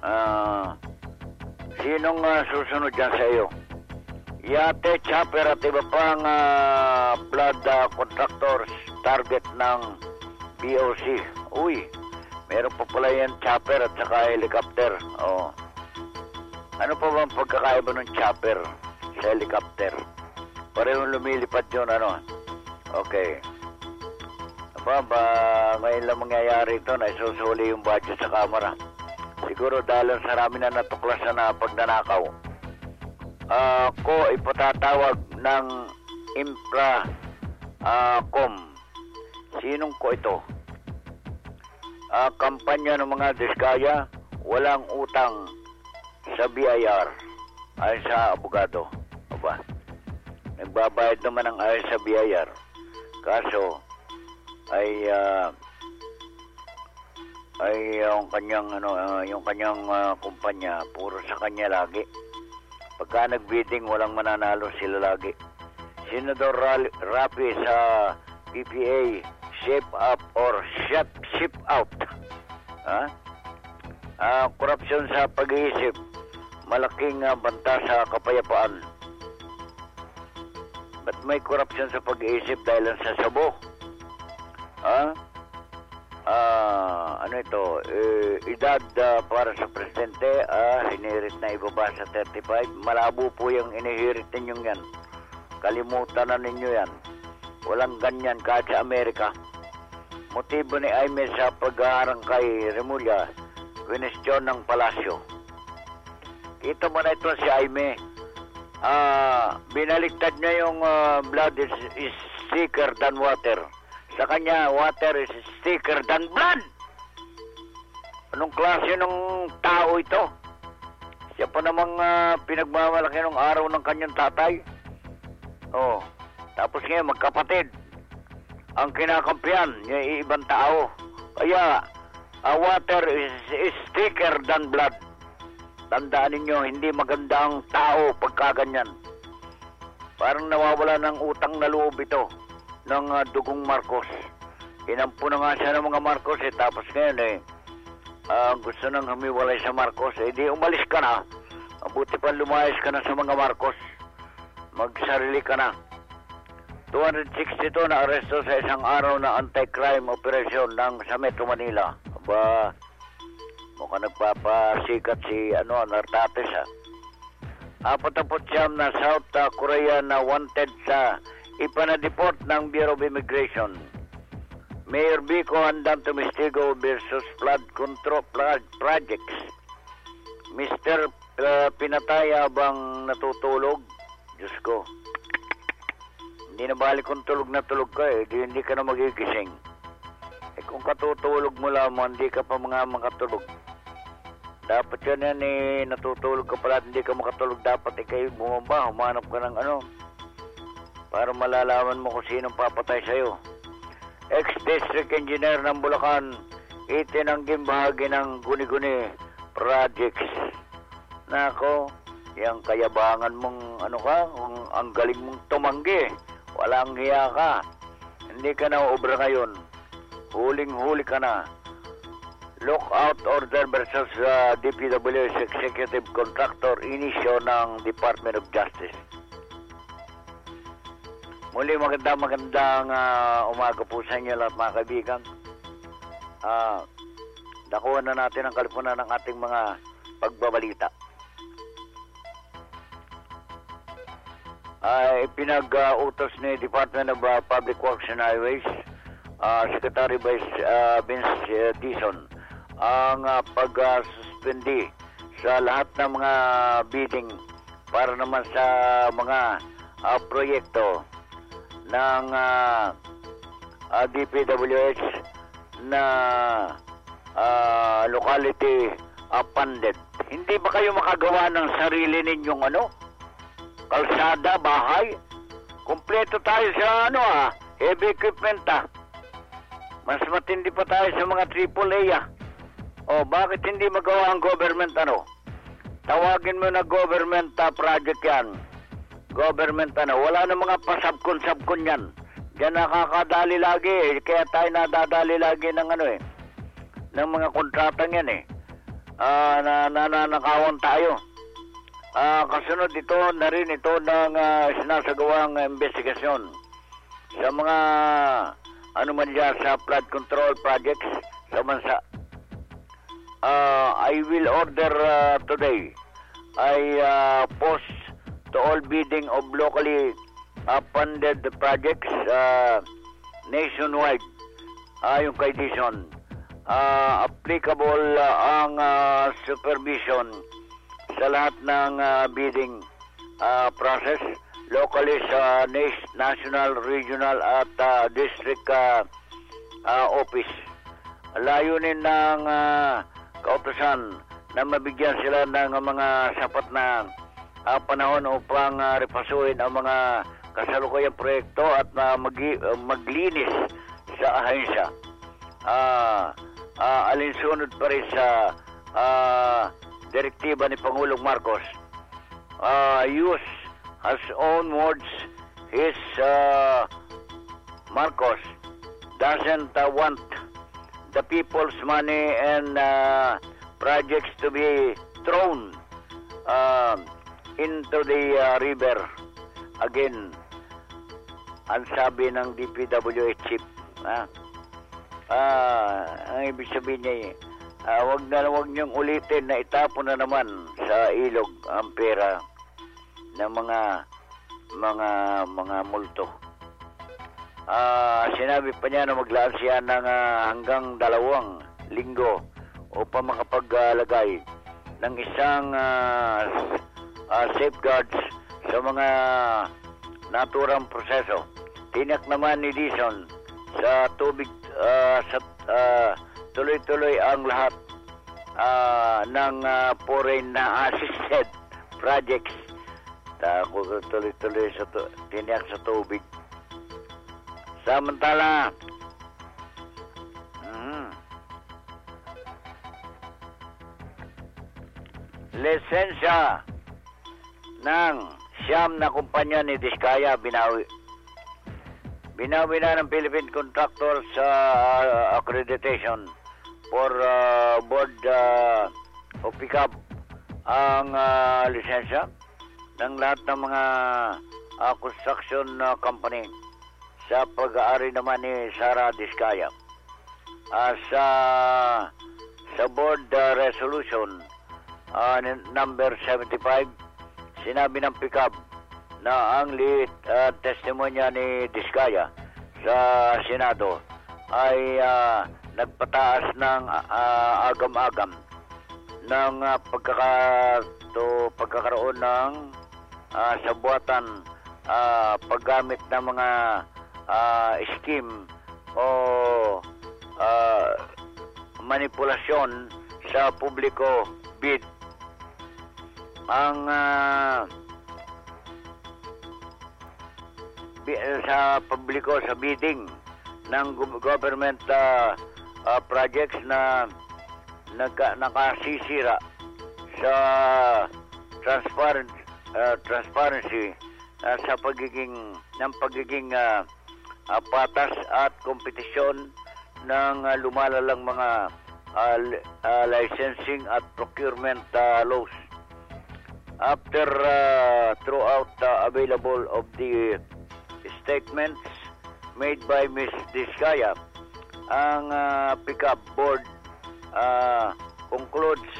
Ah, sinong ah, susunod dyan sa iyo? Yate, chopper at iba pang ah, blood ah, contractors target ng BOC. Uy, meron pa pala yan chopper at saka helicopter. Oh. Ano pa ba ang pagkakaiba ng chopper sa helicopter? Parehong lumilipad yun, ano? Okay. Aba, ba, ngayon lang mangyayari ito na isusuli yung budget sa kamera. Siguro dahil sa rami na natuklasan na pagnanakaw. Ako ipatatawag ng infra ah, com. Sinong ko ito? Ah, kampanya ng mga diskaya, walang utang sa BIR ayon sa abogado. Aba, nagbabayad naman ang ayon sa BIR. Kaso, ay ah, ay yung kanyang ano ah, yung kanyang ah, kumpanya puro sa kanya lagi pagka nagbidding walang mananalo sila lagi Senador Rapi sa PPA ship up or ship ship out ha *laughs* Ah, korupsyon sa pag-iisip malaking ah, banta sa kapayapaan Ba't may korupsyon sa pag-iisip dahil sa sabo? Ha? Ah, ano ito? Eh, edad ah, para sa presidente, ah, hinirit na ibaba sa 35. Malabo po yung inihirit ninyong yan. Kalimutan na ninyo yan. Walang ganyan kahit sa Amerika. Motibo ni Aime sa pag-aarang kay Remulla, kwestiyon ng palasyo. Kita mo na ito si Aime. Ah, binaliktad niya yung ah, blood is, is thicker than water. Sa kanya, water is thicker than blood. Anong klase ng tao ito? Siya pa namang ah, pinagmamalaki ng araw ng kanyang tatay. Oh, tapos ngayon magkapatid. Ang kinakampiyan, yung ibang tao. Kaya, ah, water is, is thicker than blood. Tandaan ninyo, hindi maganda ang tao pagka ganyan. Parang nawawala ng utang na loob ito ng ah, dugong Marcos. Inampo na nga siya ng mga Marcos eh. Tapos ngayon eh, ah, gusto nang humiwalay sa Marcos. Eh di umalis ka na. Mabuti pa lumayas ka na sa mga Marcos. Magsarili ka na. 262 na aresto sa isang araw na anti-crime operation ng sa Metro Manila. Aba, mukhang nagpapasikat si ano, Nartates ha. Apat na siyam na South ah, Korea na wanted sa ipanadeport ng Bureau of Immigration. Mayor Bico handang tumistigo versus flood control projects. Mr. uh, Pinataya bang natutulog? Diyos ko. Hindi na balik kung tulog na tulog ka eh. Di, hindi ka na magigising. Eh kung katutulog mo lamang, hindi ka pa mga makatulog. Dapat yan yan eh, natutulog ka pala hindi ka makatulog. Dapat eh kayo bumaba, humanap ka ng ano. Para malalaman mo kung sinong papatay sa'yo. Ex-district engineer ng Bulacan, itinangging bahagi ng guni-guni projects. Nako, yung kayabangan mong ano ka, ang, ang galing mong tumanggi. Walang hiya ka. Hindi ka na obra ngayon. Huling-huli ka na. Lockout order versus uh, DPW's executive contractor inisyo ng Department of Justice. Muli maganda magandang ah, umaga po sa inyo lahat mga kaibigan. Ah, nakuha na natin ang kalipunan ng ating mga pagbabalita. Ay pinag-utos ni Department of ah, Public Works and Highways, ah, Secretary Vice ah, Vince ah, Dizon, ang uh, pag-suspendi sa lahat ng mga bidding para naman sa mga ah, proyekto ng ah, ah, DPWH na ah, locality ah, funded. Hindi ba kayo makagawa ng sarili ninyong ano? Kalsada, bahay? Kompleto tayo sa ano ah, heavy equipment ah. Mas matindi pa tayo sa mga AAA ah. O bakit hindi magawa ang government ano? Tawagin mo na government ah, project yan. Government ano, wala na mga pasabkon-sabkon yan. Diyan nakakadali lagi eh. Kaya tayo nadadali lagi ng ano eh. Ng mga kontratang yan eh. Ah, na nananakawan tayo. Ah, kasunod ito na rin ito ng ah, sinasagawang investigasyon sa mga ano man dyan sa flood control projects sa bansa. Ah, I will order ah, today I uh, post to all bidding of locally uh, funded projects uh, nationwide ayon kay Dison. Uh, applicable uh, ang uh, supervision sa lahat ng uh, bidding uh, process locally sa national, regional at uh, district uh, uh, office. Layunin ng uh, kautosan na mabigyan sila ng mga sapat na uh, panahon upang uh, repasuin ang mga kasalukuyang proyekto at uh, uh, maglinis sa ahensya. Ah, ah, alinsunod pa rin sa ah, direktiba ni Pangulong Marcos. Ah, use has own words his uh, Marcos doesn't uh, want the people's money and uh, projects to be thrown uh, into the uh, river again. Ang sabi ng DPWH chief ah ah ang ibig sabihin niya ah, wag na wag niyong ulitin na itapon na naman sa ilog ang pera ng mga mga mga multo ah sinabi pa niya na maglaan siya ng ah, hanggang dalawang linggo upang makapaglagay ng isang ah, ah, safeguards sa mga naturang proseso. Tinak naman ni Dison sa tubig ah, sa ah, tuloy-tuloy ang lahat ah, ng ah, foreign na assisted projects. Tako tuloy-tuloy sa tu- tiniyak sa tubig. Samantala, mm, lisensya ng siyam na kumpanya ni Diskaya binawi. Binawi na ng Philippine Contractor sa uh, accreditation for uh, board uh, o pickup ang uh, lisensya ng lahat ng mga uh, construction uh, company sa pag-aari naman ni Sara Diskaya. Uh, sa sa board uh, resolution uh, number 75 sinabi ng pickup na ang liit at testimonya ni Diskaya sa Senado ay ah, nagpataas ng ah, agam-agam ng ah, pagkaka to pagkakaroon ng ah, sabuatan ah, paggamit ng mga ah, scheme o ah, manipulasyon sa publiko bid. Ang bi- sa publiko sa bidding ng government ah, ah, projects na nagka, nakasisira sa transparent ah, transparency ah, sa pagiging ng pagiging ah, ah, patas at kompetisyon ng ah, lumalalang mga li- ah, licensing at procurement ah, laws after uh, throughout uh, available of the statements made by Ms. Diskaya. Ang ah, pickup board ah, concludes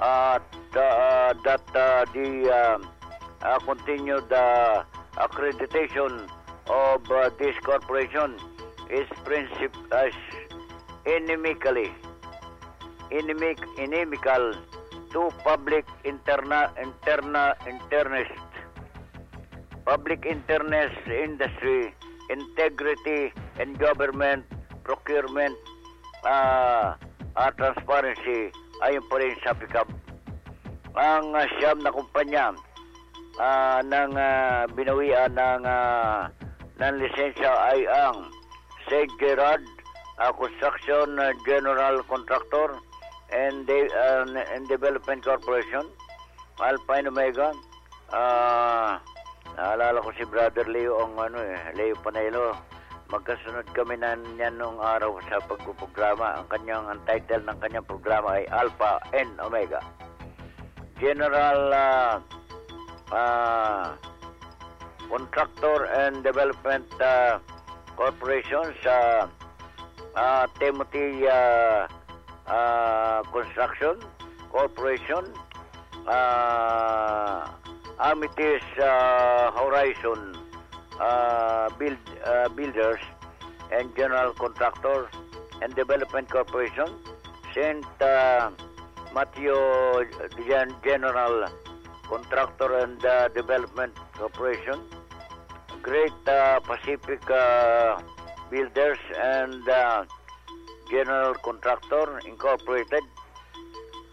uh, uh, that uh, the uh, uh, continued uh, accreditation of uh, this corporation is princip as inimically inimic inimical to public interna interna interest public interest industry integrity and government procurement uh, uh, transparency ayon pa rin sa PICAB. Ang uh, siyam na kumpanya uh, ng uh, binawian ng uh, ng lisensya ay ang St. Gerard uh, Construction General Contractor and, De- uh, and Development Corporation, Alpine Omega, uh, naalala ko si Brother Leo ang ano eh, Leo Panelo. Magkasunod kami na niyan nung araw sa pagpuprograma. Ang kanyang ang title ng kanyang programa ay Alpha and Omega. General uh, uh, Contractor and Development uh, Corporation sa uh, Timothy uh, uh, Construction Corporation uh, uh, Horizon uh, build, uh, Builders and General Contractor and Development Corporation St. Uh, Matthew Gen- General Contractor and uh, Development Corporation Great uh, Pacific uh, Builders and uh, General Contractor Incorporated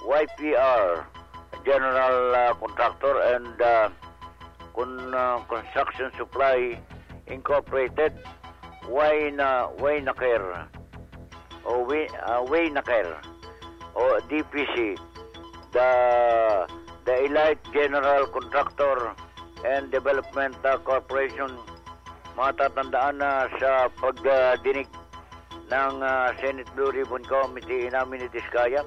YPR General uh, Contractor and Con, Construction Supply Incorporated Wayna Waynaker o Way, uh, Waynaker or DPC the the Elite General Contractor and Development Corporation matatandaan na sa pagdinig ng uh, Senate Blue Ribbon Committee namin ni Diskaya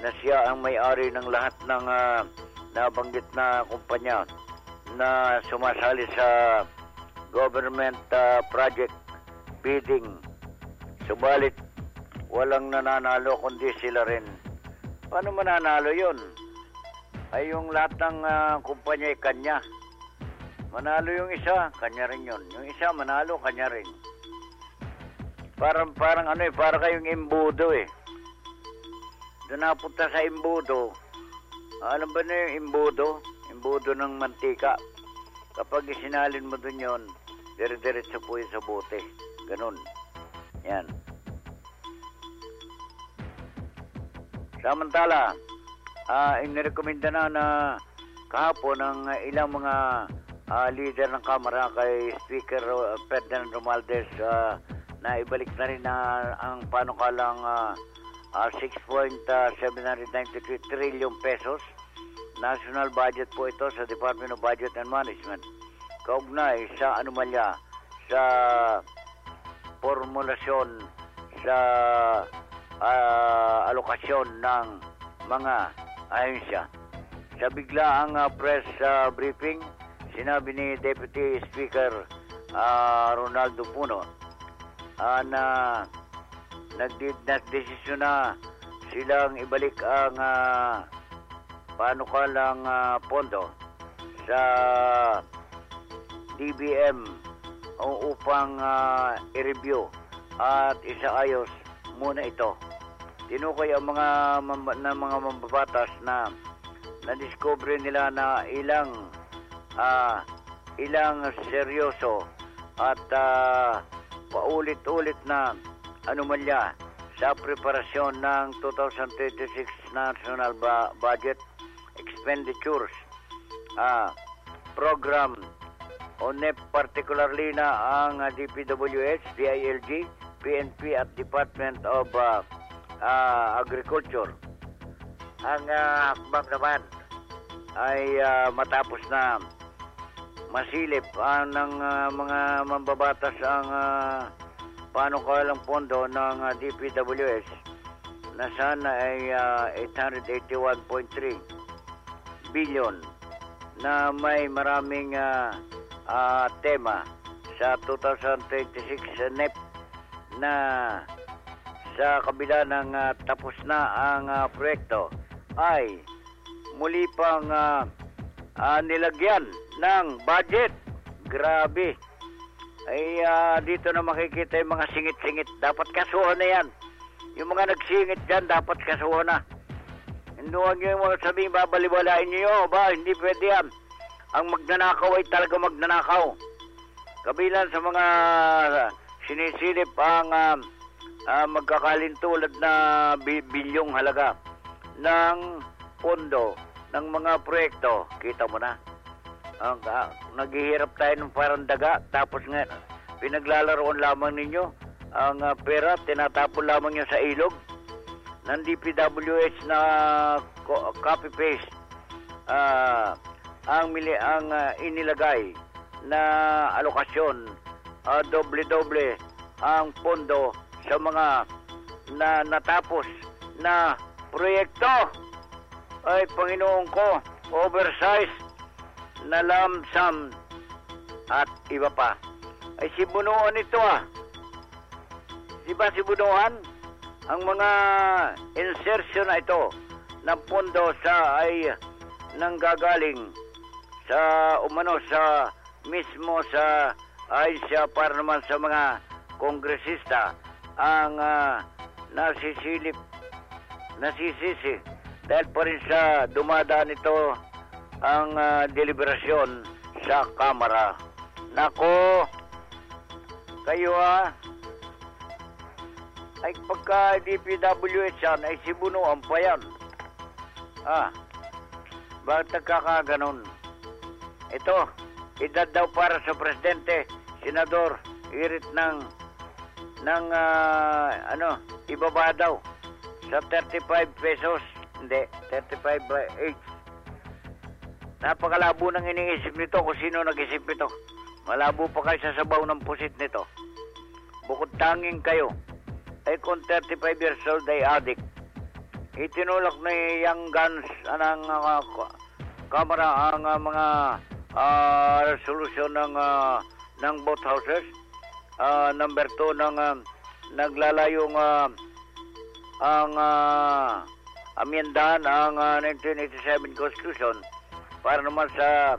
na siya ang may-ari ng lahat ng uh, nabanggit na kumpanya na sumasali sa government uh, project bidding. Subalit, walang nananalo kundi sila rin. Paano mananalo yon? Ay yung lahat ng uh, kumpanya ay kanya. Manalo yung isa, kanya rin yun. Yung isa manalo, kanya rin. Parang, parang ano eh, para kayong imbudo eh. Doon napunta sa imbudo. Alam ba na yung imbudo? Imbudo ng mantika. Kapag isinalin mo doon yon, dire-diretso po yun sa bote. Ganun. Yan. Samantala, ah inirekomenda na na kahapon ng ilang mga ah, leader ng Kamara kay Speaker uh, Ferdinand Romualdez ah, na ibalik na rin na ang panukalang ah, ah, 6.793 trillion pesos. National budget po ito sa Department of Budget and Management. Kaugnay sa anomalya sa formulasyon sa ah, alokasyon ng mga ahensya. Sa biglaang ah, press ah, briefing, sinabi ni Deputy Speaker ah, Ronaldo Puno ah, na nagdesisyon na silang ibalik ang uh, panukalang ah, pondo sa DBM upang ah, i-review at isaayos muna ito. Tinukoy ang mga na mga mambabatas na na-discover nila na ilang ah, ilang seryoso at ah, paulit-ulit na anomalya sa preparasyon ng 2036 National Ba- Budget Expenditures ah, Program. O NEP particularly na ang DPWH, DILG, PNP at Department of ah, ah, Agriculture. Ang uh, hakbang naman ay ah, matapos na masilip ah, ng ah, mga mambabatas ang uh, panukalang pondo ng ah, DPWS na sana ay ah, 881.3 billion na may maraming ah, ah, tema sa 2026 NEP na sa kabila ng ah, tapos na ang ah, proyekto ay muli pang ah, ah, nilagyan ng budget. Grabe. Ay ah, dito na makikita yung mga singit-singit. Dapat kasuhan na yan. Yung mga nagsingit dyan, dapat kasuhan na. Hindi huwag nyo yung mga sabihin, babaliwalain nyo. Ba, hindi pwede yan. Ang magnanakaw ay talaga magnanakaw. Kabilan sa mga sinisilip ang ah, ah, magkakalintulad na bi- bilyong halaga ng pondo ng mga proyekto. Kita mo na. Ang, ah, naghihirap tayo ng parang daga tapos nga pinaglalaroan lamang ninyo ang ah, pera tinatapon lamang nyo sa ilog ng DPWH na co- copy paste ah ang mili ang ah, inilagay na alokasyon ah, doble-doble ang pondo sa mga na natapos na proyekto. Ay Panginoon ko oversize na lump sum at iba pa. Ay sibunuan ito ah. Di ba sibunuan ang mga insertion na ito ng pondo sa ay nanggagaling sa umano sa mismo sa ay siya para naman sa mga kongresista ang ah, nasisilip nasisisi dahil pa rin sa dumadaan ito ang ah, deliberasyon sa Kamara. Nako, kayo ah, ay pagka DPWH yan, ay sibunuan pa yan. Ah, bakit nagkakaganon? Ito, edad daw para sa presidente, senador, irit ng ng ah, ano, ibaba daw sa 35 pesos. Hindi, 35 by 8. Napakalabo ng iniisip nito kung sino nag-isip nito. Malabo pa kayo sa sabaw ng pusit nito. Bukod tanging kayo, ay kung 35 years old ay addict, itinulak ni Young Guns anang uh, kamera ang ah, mga ah, resolution ng ah, ng both houses. Ah, number 2 ng ah, naglalayong ah, ang uh, amendahan ang ah, 1987 Constitution para naman sa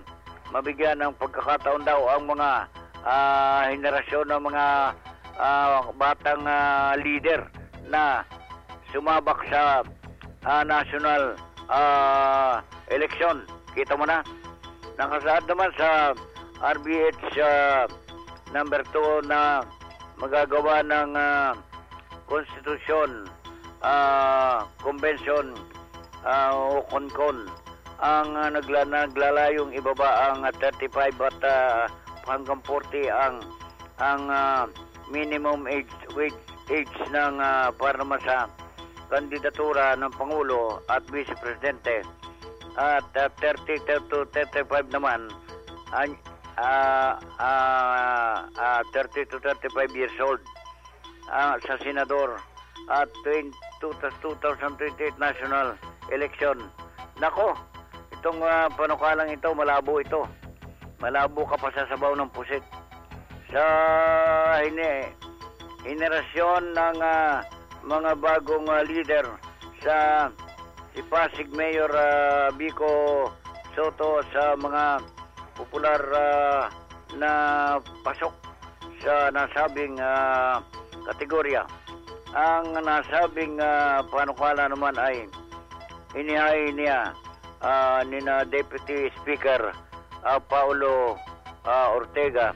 mabigyan ng pagkakataon daw ang mga ah, henerasyon ng mga ah, batang ah, leader na sumabak sa ah, national ah, election. Kita mo na. Nakasaad naman sa RBH ah, number 2 na magagawa ng ah, konstitusyon, ah, convention ah, o konkon. Ang uh, nagla, naglalayong ibaba ang ah, 35 at ah, hanggang 40 ang ang ah, minimum age wage age ng ah, para sa kandidatura ng Pangulo at Vice Presidente. At ah, 30 to 35 naman ang ah, ah, ah, 30 to 35 years old ah, sa senador at 20, 2028 national election. Nako, itong ah, panukalang ito, malabo ito. Malabo ka pa sa sabaw ng pusit. Sa hini, henerasyon ng ah, mga bagong ah, leader sa si Pasig Mayor ah, Bico Soto sa mga popular ah, na pasok sa nasabing ah, kategorya. Ang nasabing ah, panukala naman ay inihay niya ah, ni na Deputy Speaker ah, Paulo ah, Ortega.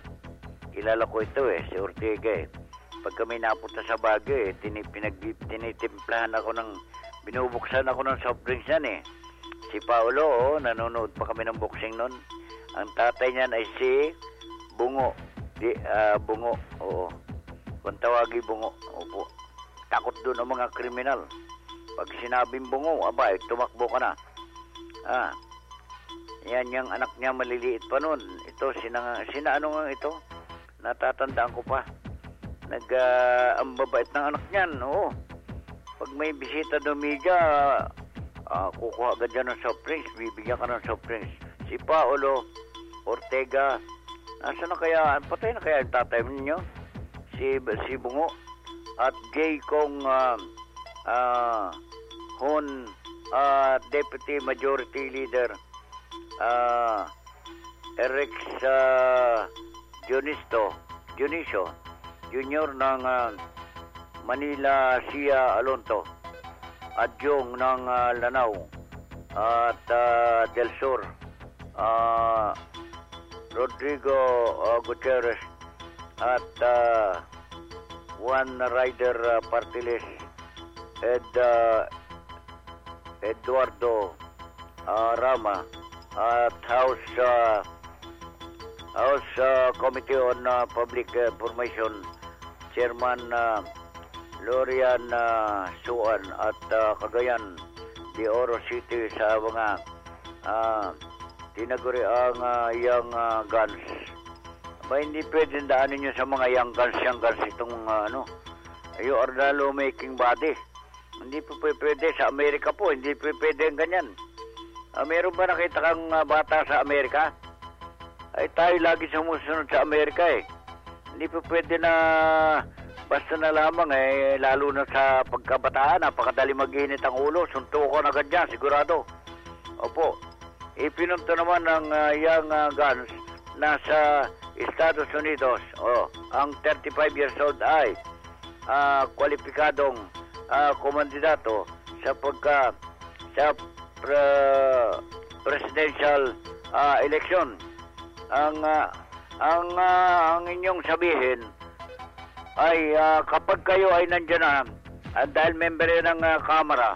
Kilala ko ito eh, si Ortega eh. Pag kami napunta sa Baguio eh, tini, pinag, tinitimplahan ako ng, binubuksan ako ng soft drinks yan eh. Si Paulo, oh, nanonood pa kami ng boxing nun. Ang tatay niyan ay si Bungo. Di, ah, Bungo, oo. Kung tawagi Bungo, opo. Takot doon ang mga kriminal. Pag sinabing Bungo, aba, eh, tumakbo ka na. Ah, yan yung anak niya maliliit pa noon. Ito, sina, sina ano nga ito? Natatandaan ko pa. Nag, ah, ang babait ng anak niyan, oo. Pag may bisita do media, ah, kukuha ka dyan ng soft drinks, bibigyan ka ng soft drinks. Si Paolo Ortega Nasaan na kaya, patay na kaya yung tatay ninyo? Si, si Bungo. At gay kong ah, ah, Hon ah, Deputy Majority Leader ah, Eric uh, Dionisto, Dionisio Junior ng ah, Manila Sia Alonto Adjong ng ah, Lanao at ah, Del Sur ah, Rodrigo ah, Gutierrez at ah, Juan Rider uh, Partilis Ed ah, Eduardo ah, Rama at House ah, House ah, Committee on ah, Public Information Chairman uh, Lorian ah, Suan at ah, Cagayan de Oro City sa mga ah, tinaguri ang ah, young ah, guns. Ba hindi pwedeng daanin nyo sa mga young guns, young guns itong ah, ano. You are the lawmaking body. Hindi po pwe- pwede sa Amerika po, hindi po pwede ang ganyan. Ah, meron ba nakita kang ah, bata sa Amerika? Ay tayo lagi sumusunod sa Amerika eh. Hindi po pwede na basta na lamang eh, lalo na sa pagkabataan, napakadali mag-init ang ulo, suntukan agad dyan, sigurado. Opo. Ipinunto naman ng ah, young ah, guns nasa Estados Unidos. Oh, ang 35 years old ay ah, kwalipikadong ah, komandidato sa pagka sa pre- presidential ah, election. Ang ah, ang ah, ang inyong sabihin ay ah, kapag kayo ay nandiyan na at dahil member ng ah, Kamara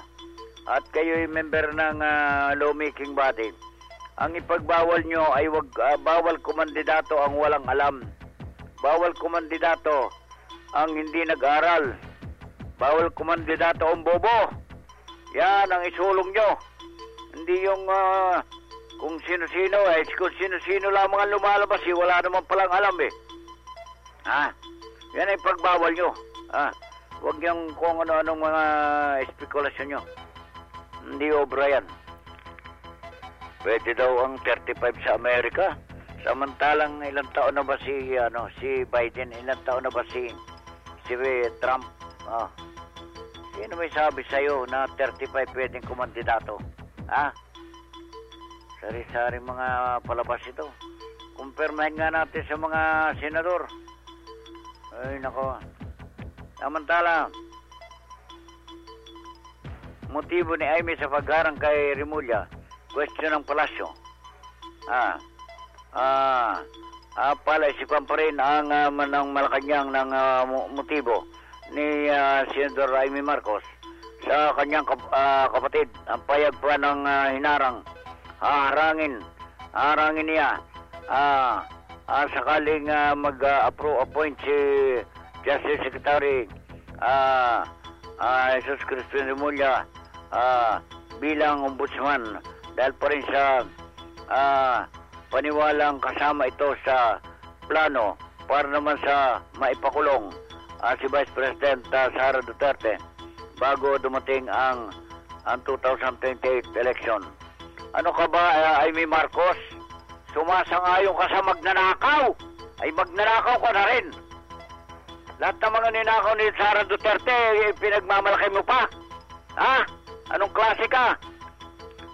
at kayo ay member ng ah, lawmaking body ang ipagbawal nyo ay wag ah, bawal kumandidato ang walang alam. Bawal kumandidato ang hindi nag-aral. Bawal kumandidato ang bobo. Yan ang isulong nyo. Hindi yung ah, kung sino-sino eh kung sino-sino lamang ang lumalabas eh, wala naman palang alam eh. Ha? Yan ay pagbawal nyo. Ha? Huwag yung kung ano-anong mga espekulasyon nyo. Hindi obra yan Pwede daw ang 35 sa Amerika. Samantalang ilang taon na ba si ano si Biden, ilang taon na ba si si Trump? Ah. Sino may sabi sa na 35 pwedeng kumandidato? Ha? Sari-sari mga palabas ito. Kumpirmahin nga natin sa mga senador. Ay, nako. Samantala, motibo ni Aimee sa pagharang kay Rimulya, question ng palasyo. Ah, ah, ah pala isipan pa rin ang uh, ng Malacanang ng ah, mo- motibo ni ah, Senador Jaime Marcos sa kanyang kap- ah, kapatid. Ang payag pa ng ah, hinarang. Haharangin haharangin niya. Ah, ah, sakaling ah, mag-approve appoint si Justice Secretary ah, ah, Jesus Cristo Remulla ah, bilang ombudsman dahil pa rin sa ah, paniwalang kasama ito sa plano para naman sa maipakulong ah, si Vice President ah, Sara Duterte bago dumating ang ang 2028 election. Ano ka ba, ah, Amy Marcos? Sumasangayon ka sa magnanakaw. Ay magnanakaw ka na rin. Lahat ng mga ninakaw ni Sara Duterte, eh, pinagmamalaki mo pa. Ha? Anong klase ka?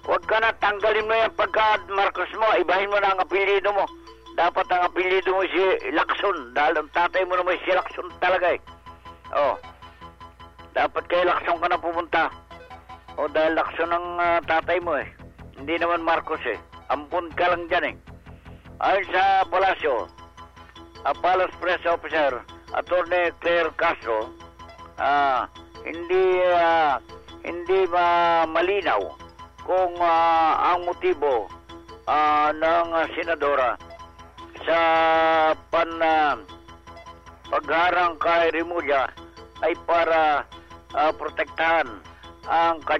Huwag ka na tanggalin mo yan pagka Marcos mo, ibahin mo na ang apelido mo. Dapat ang apelido mo si Lacson, dahil ang tatay mo naman si Lacson talaga eh. Oh. Dapat kay Lacson ka na pumunta. O dahil Lacson ang ah, tatay mo eh. Hindi naman Marcos eh. Ampun ka lang dyan eh. Ayon sa palasyo, a Palace Press Officer, Attorney Claire Castro, ah, hindi ah, hindi ma malinaw kung ah, ang motibo ah, ng senadora sa pan ah, pagharang kay Remulla ay para ah, protektahan ang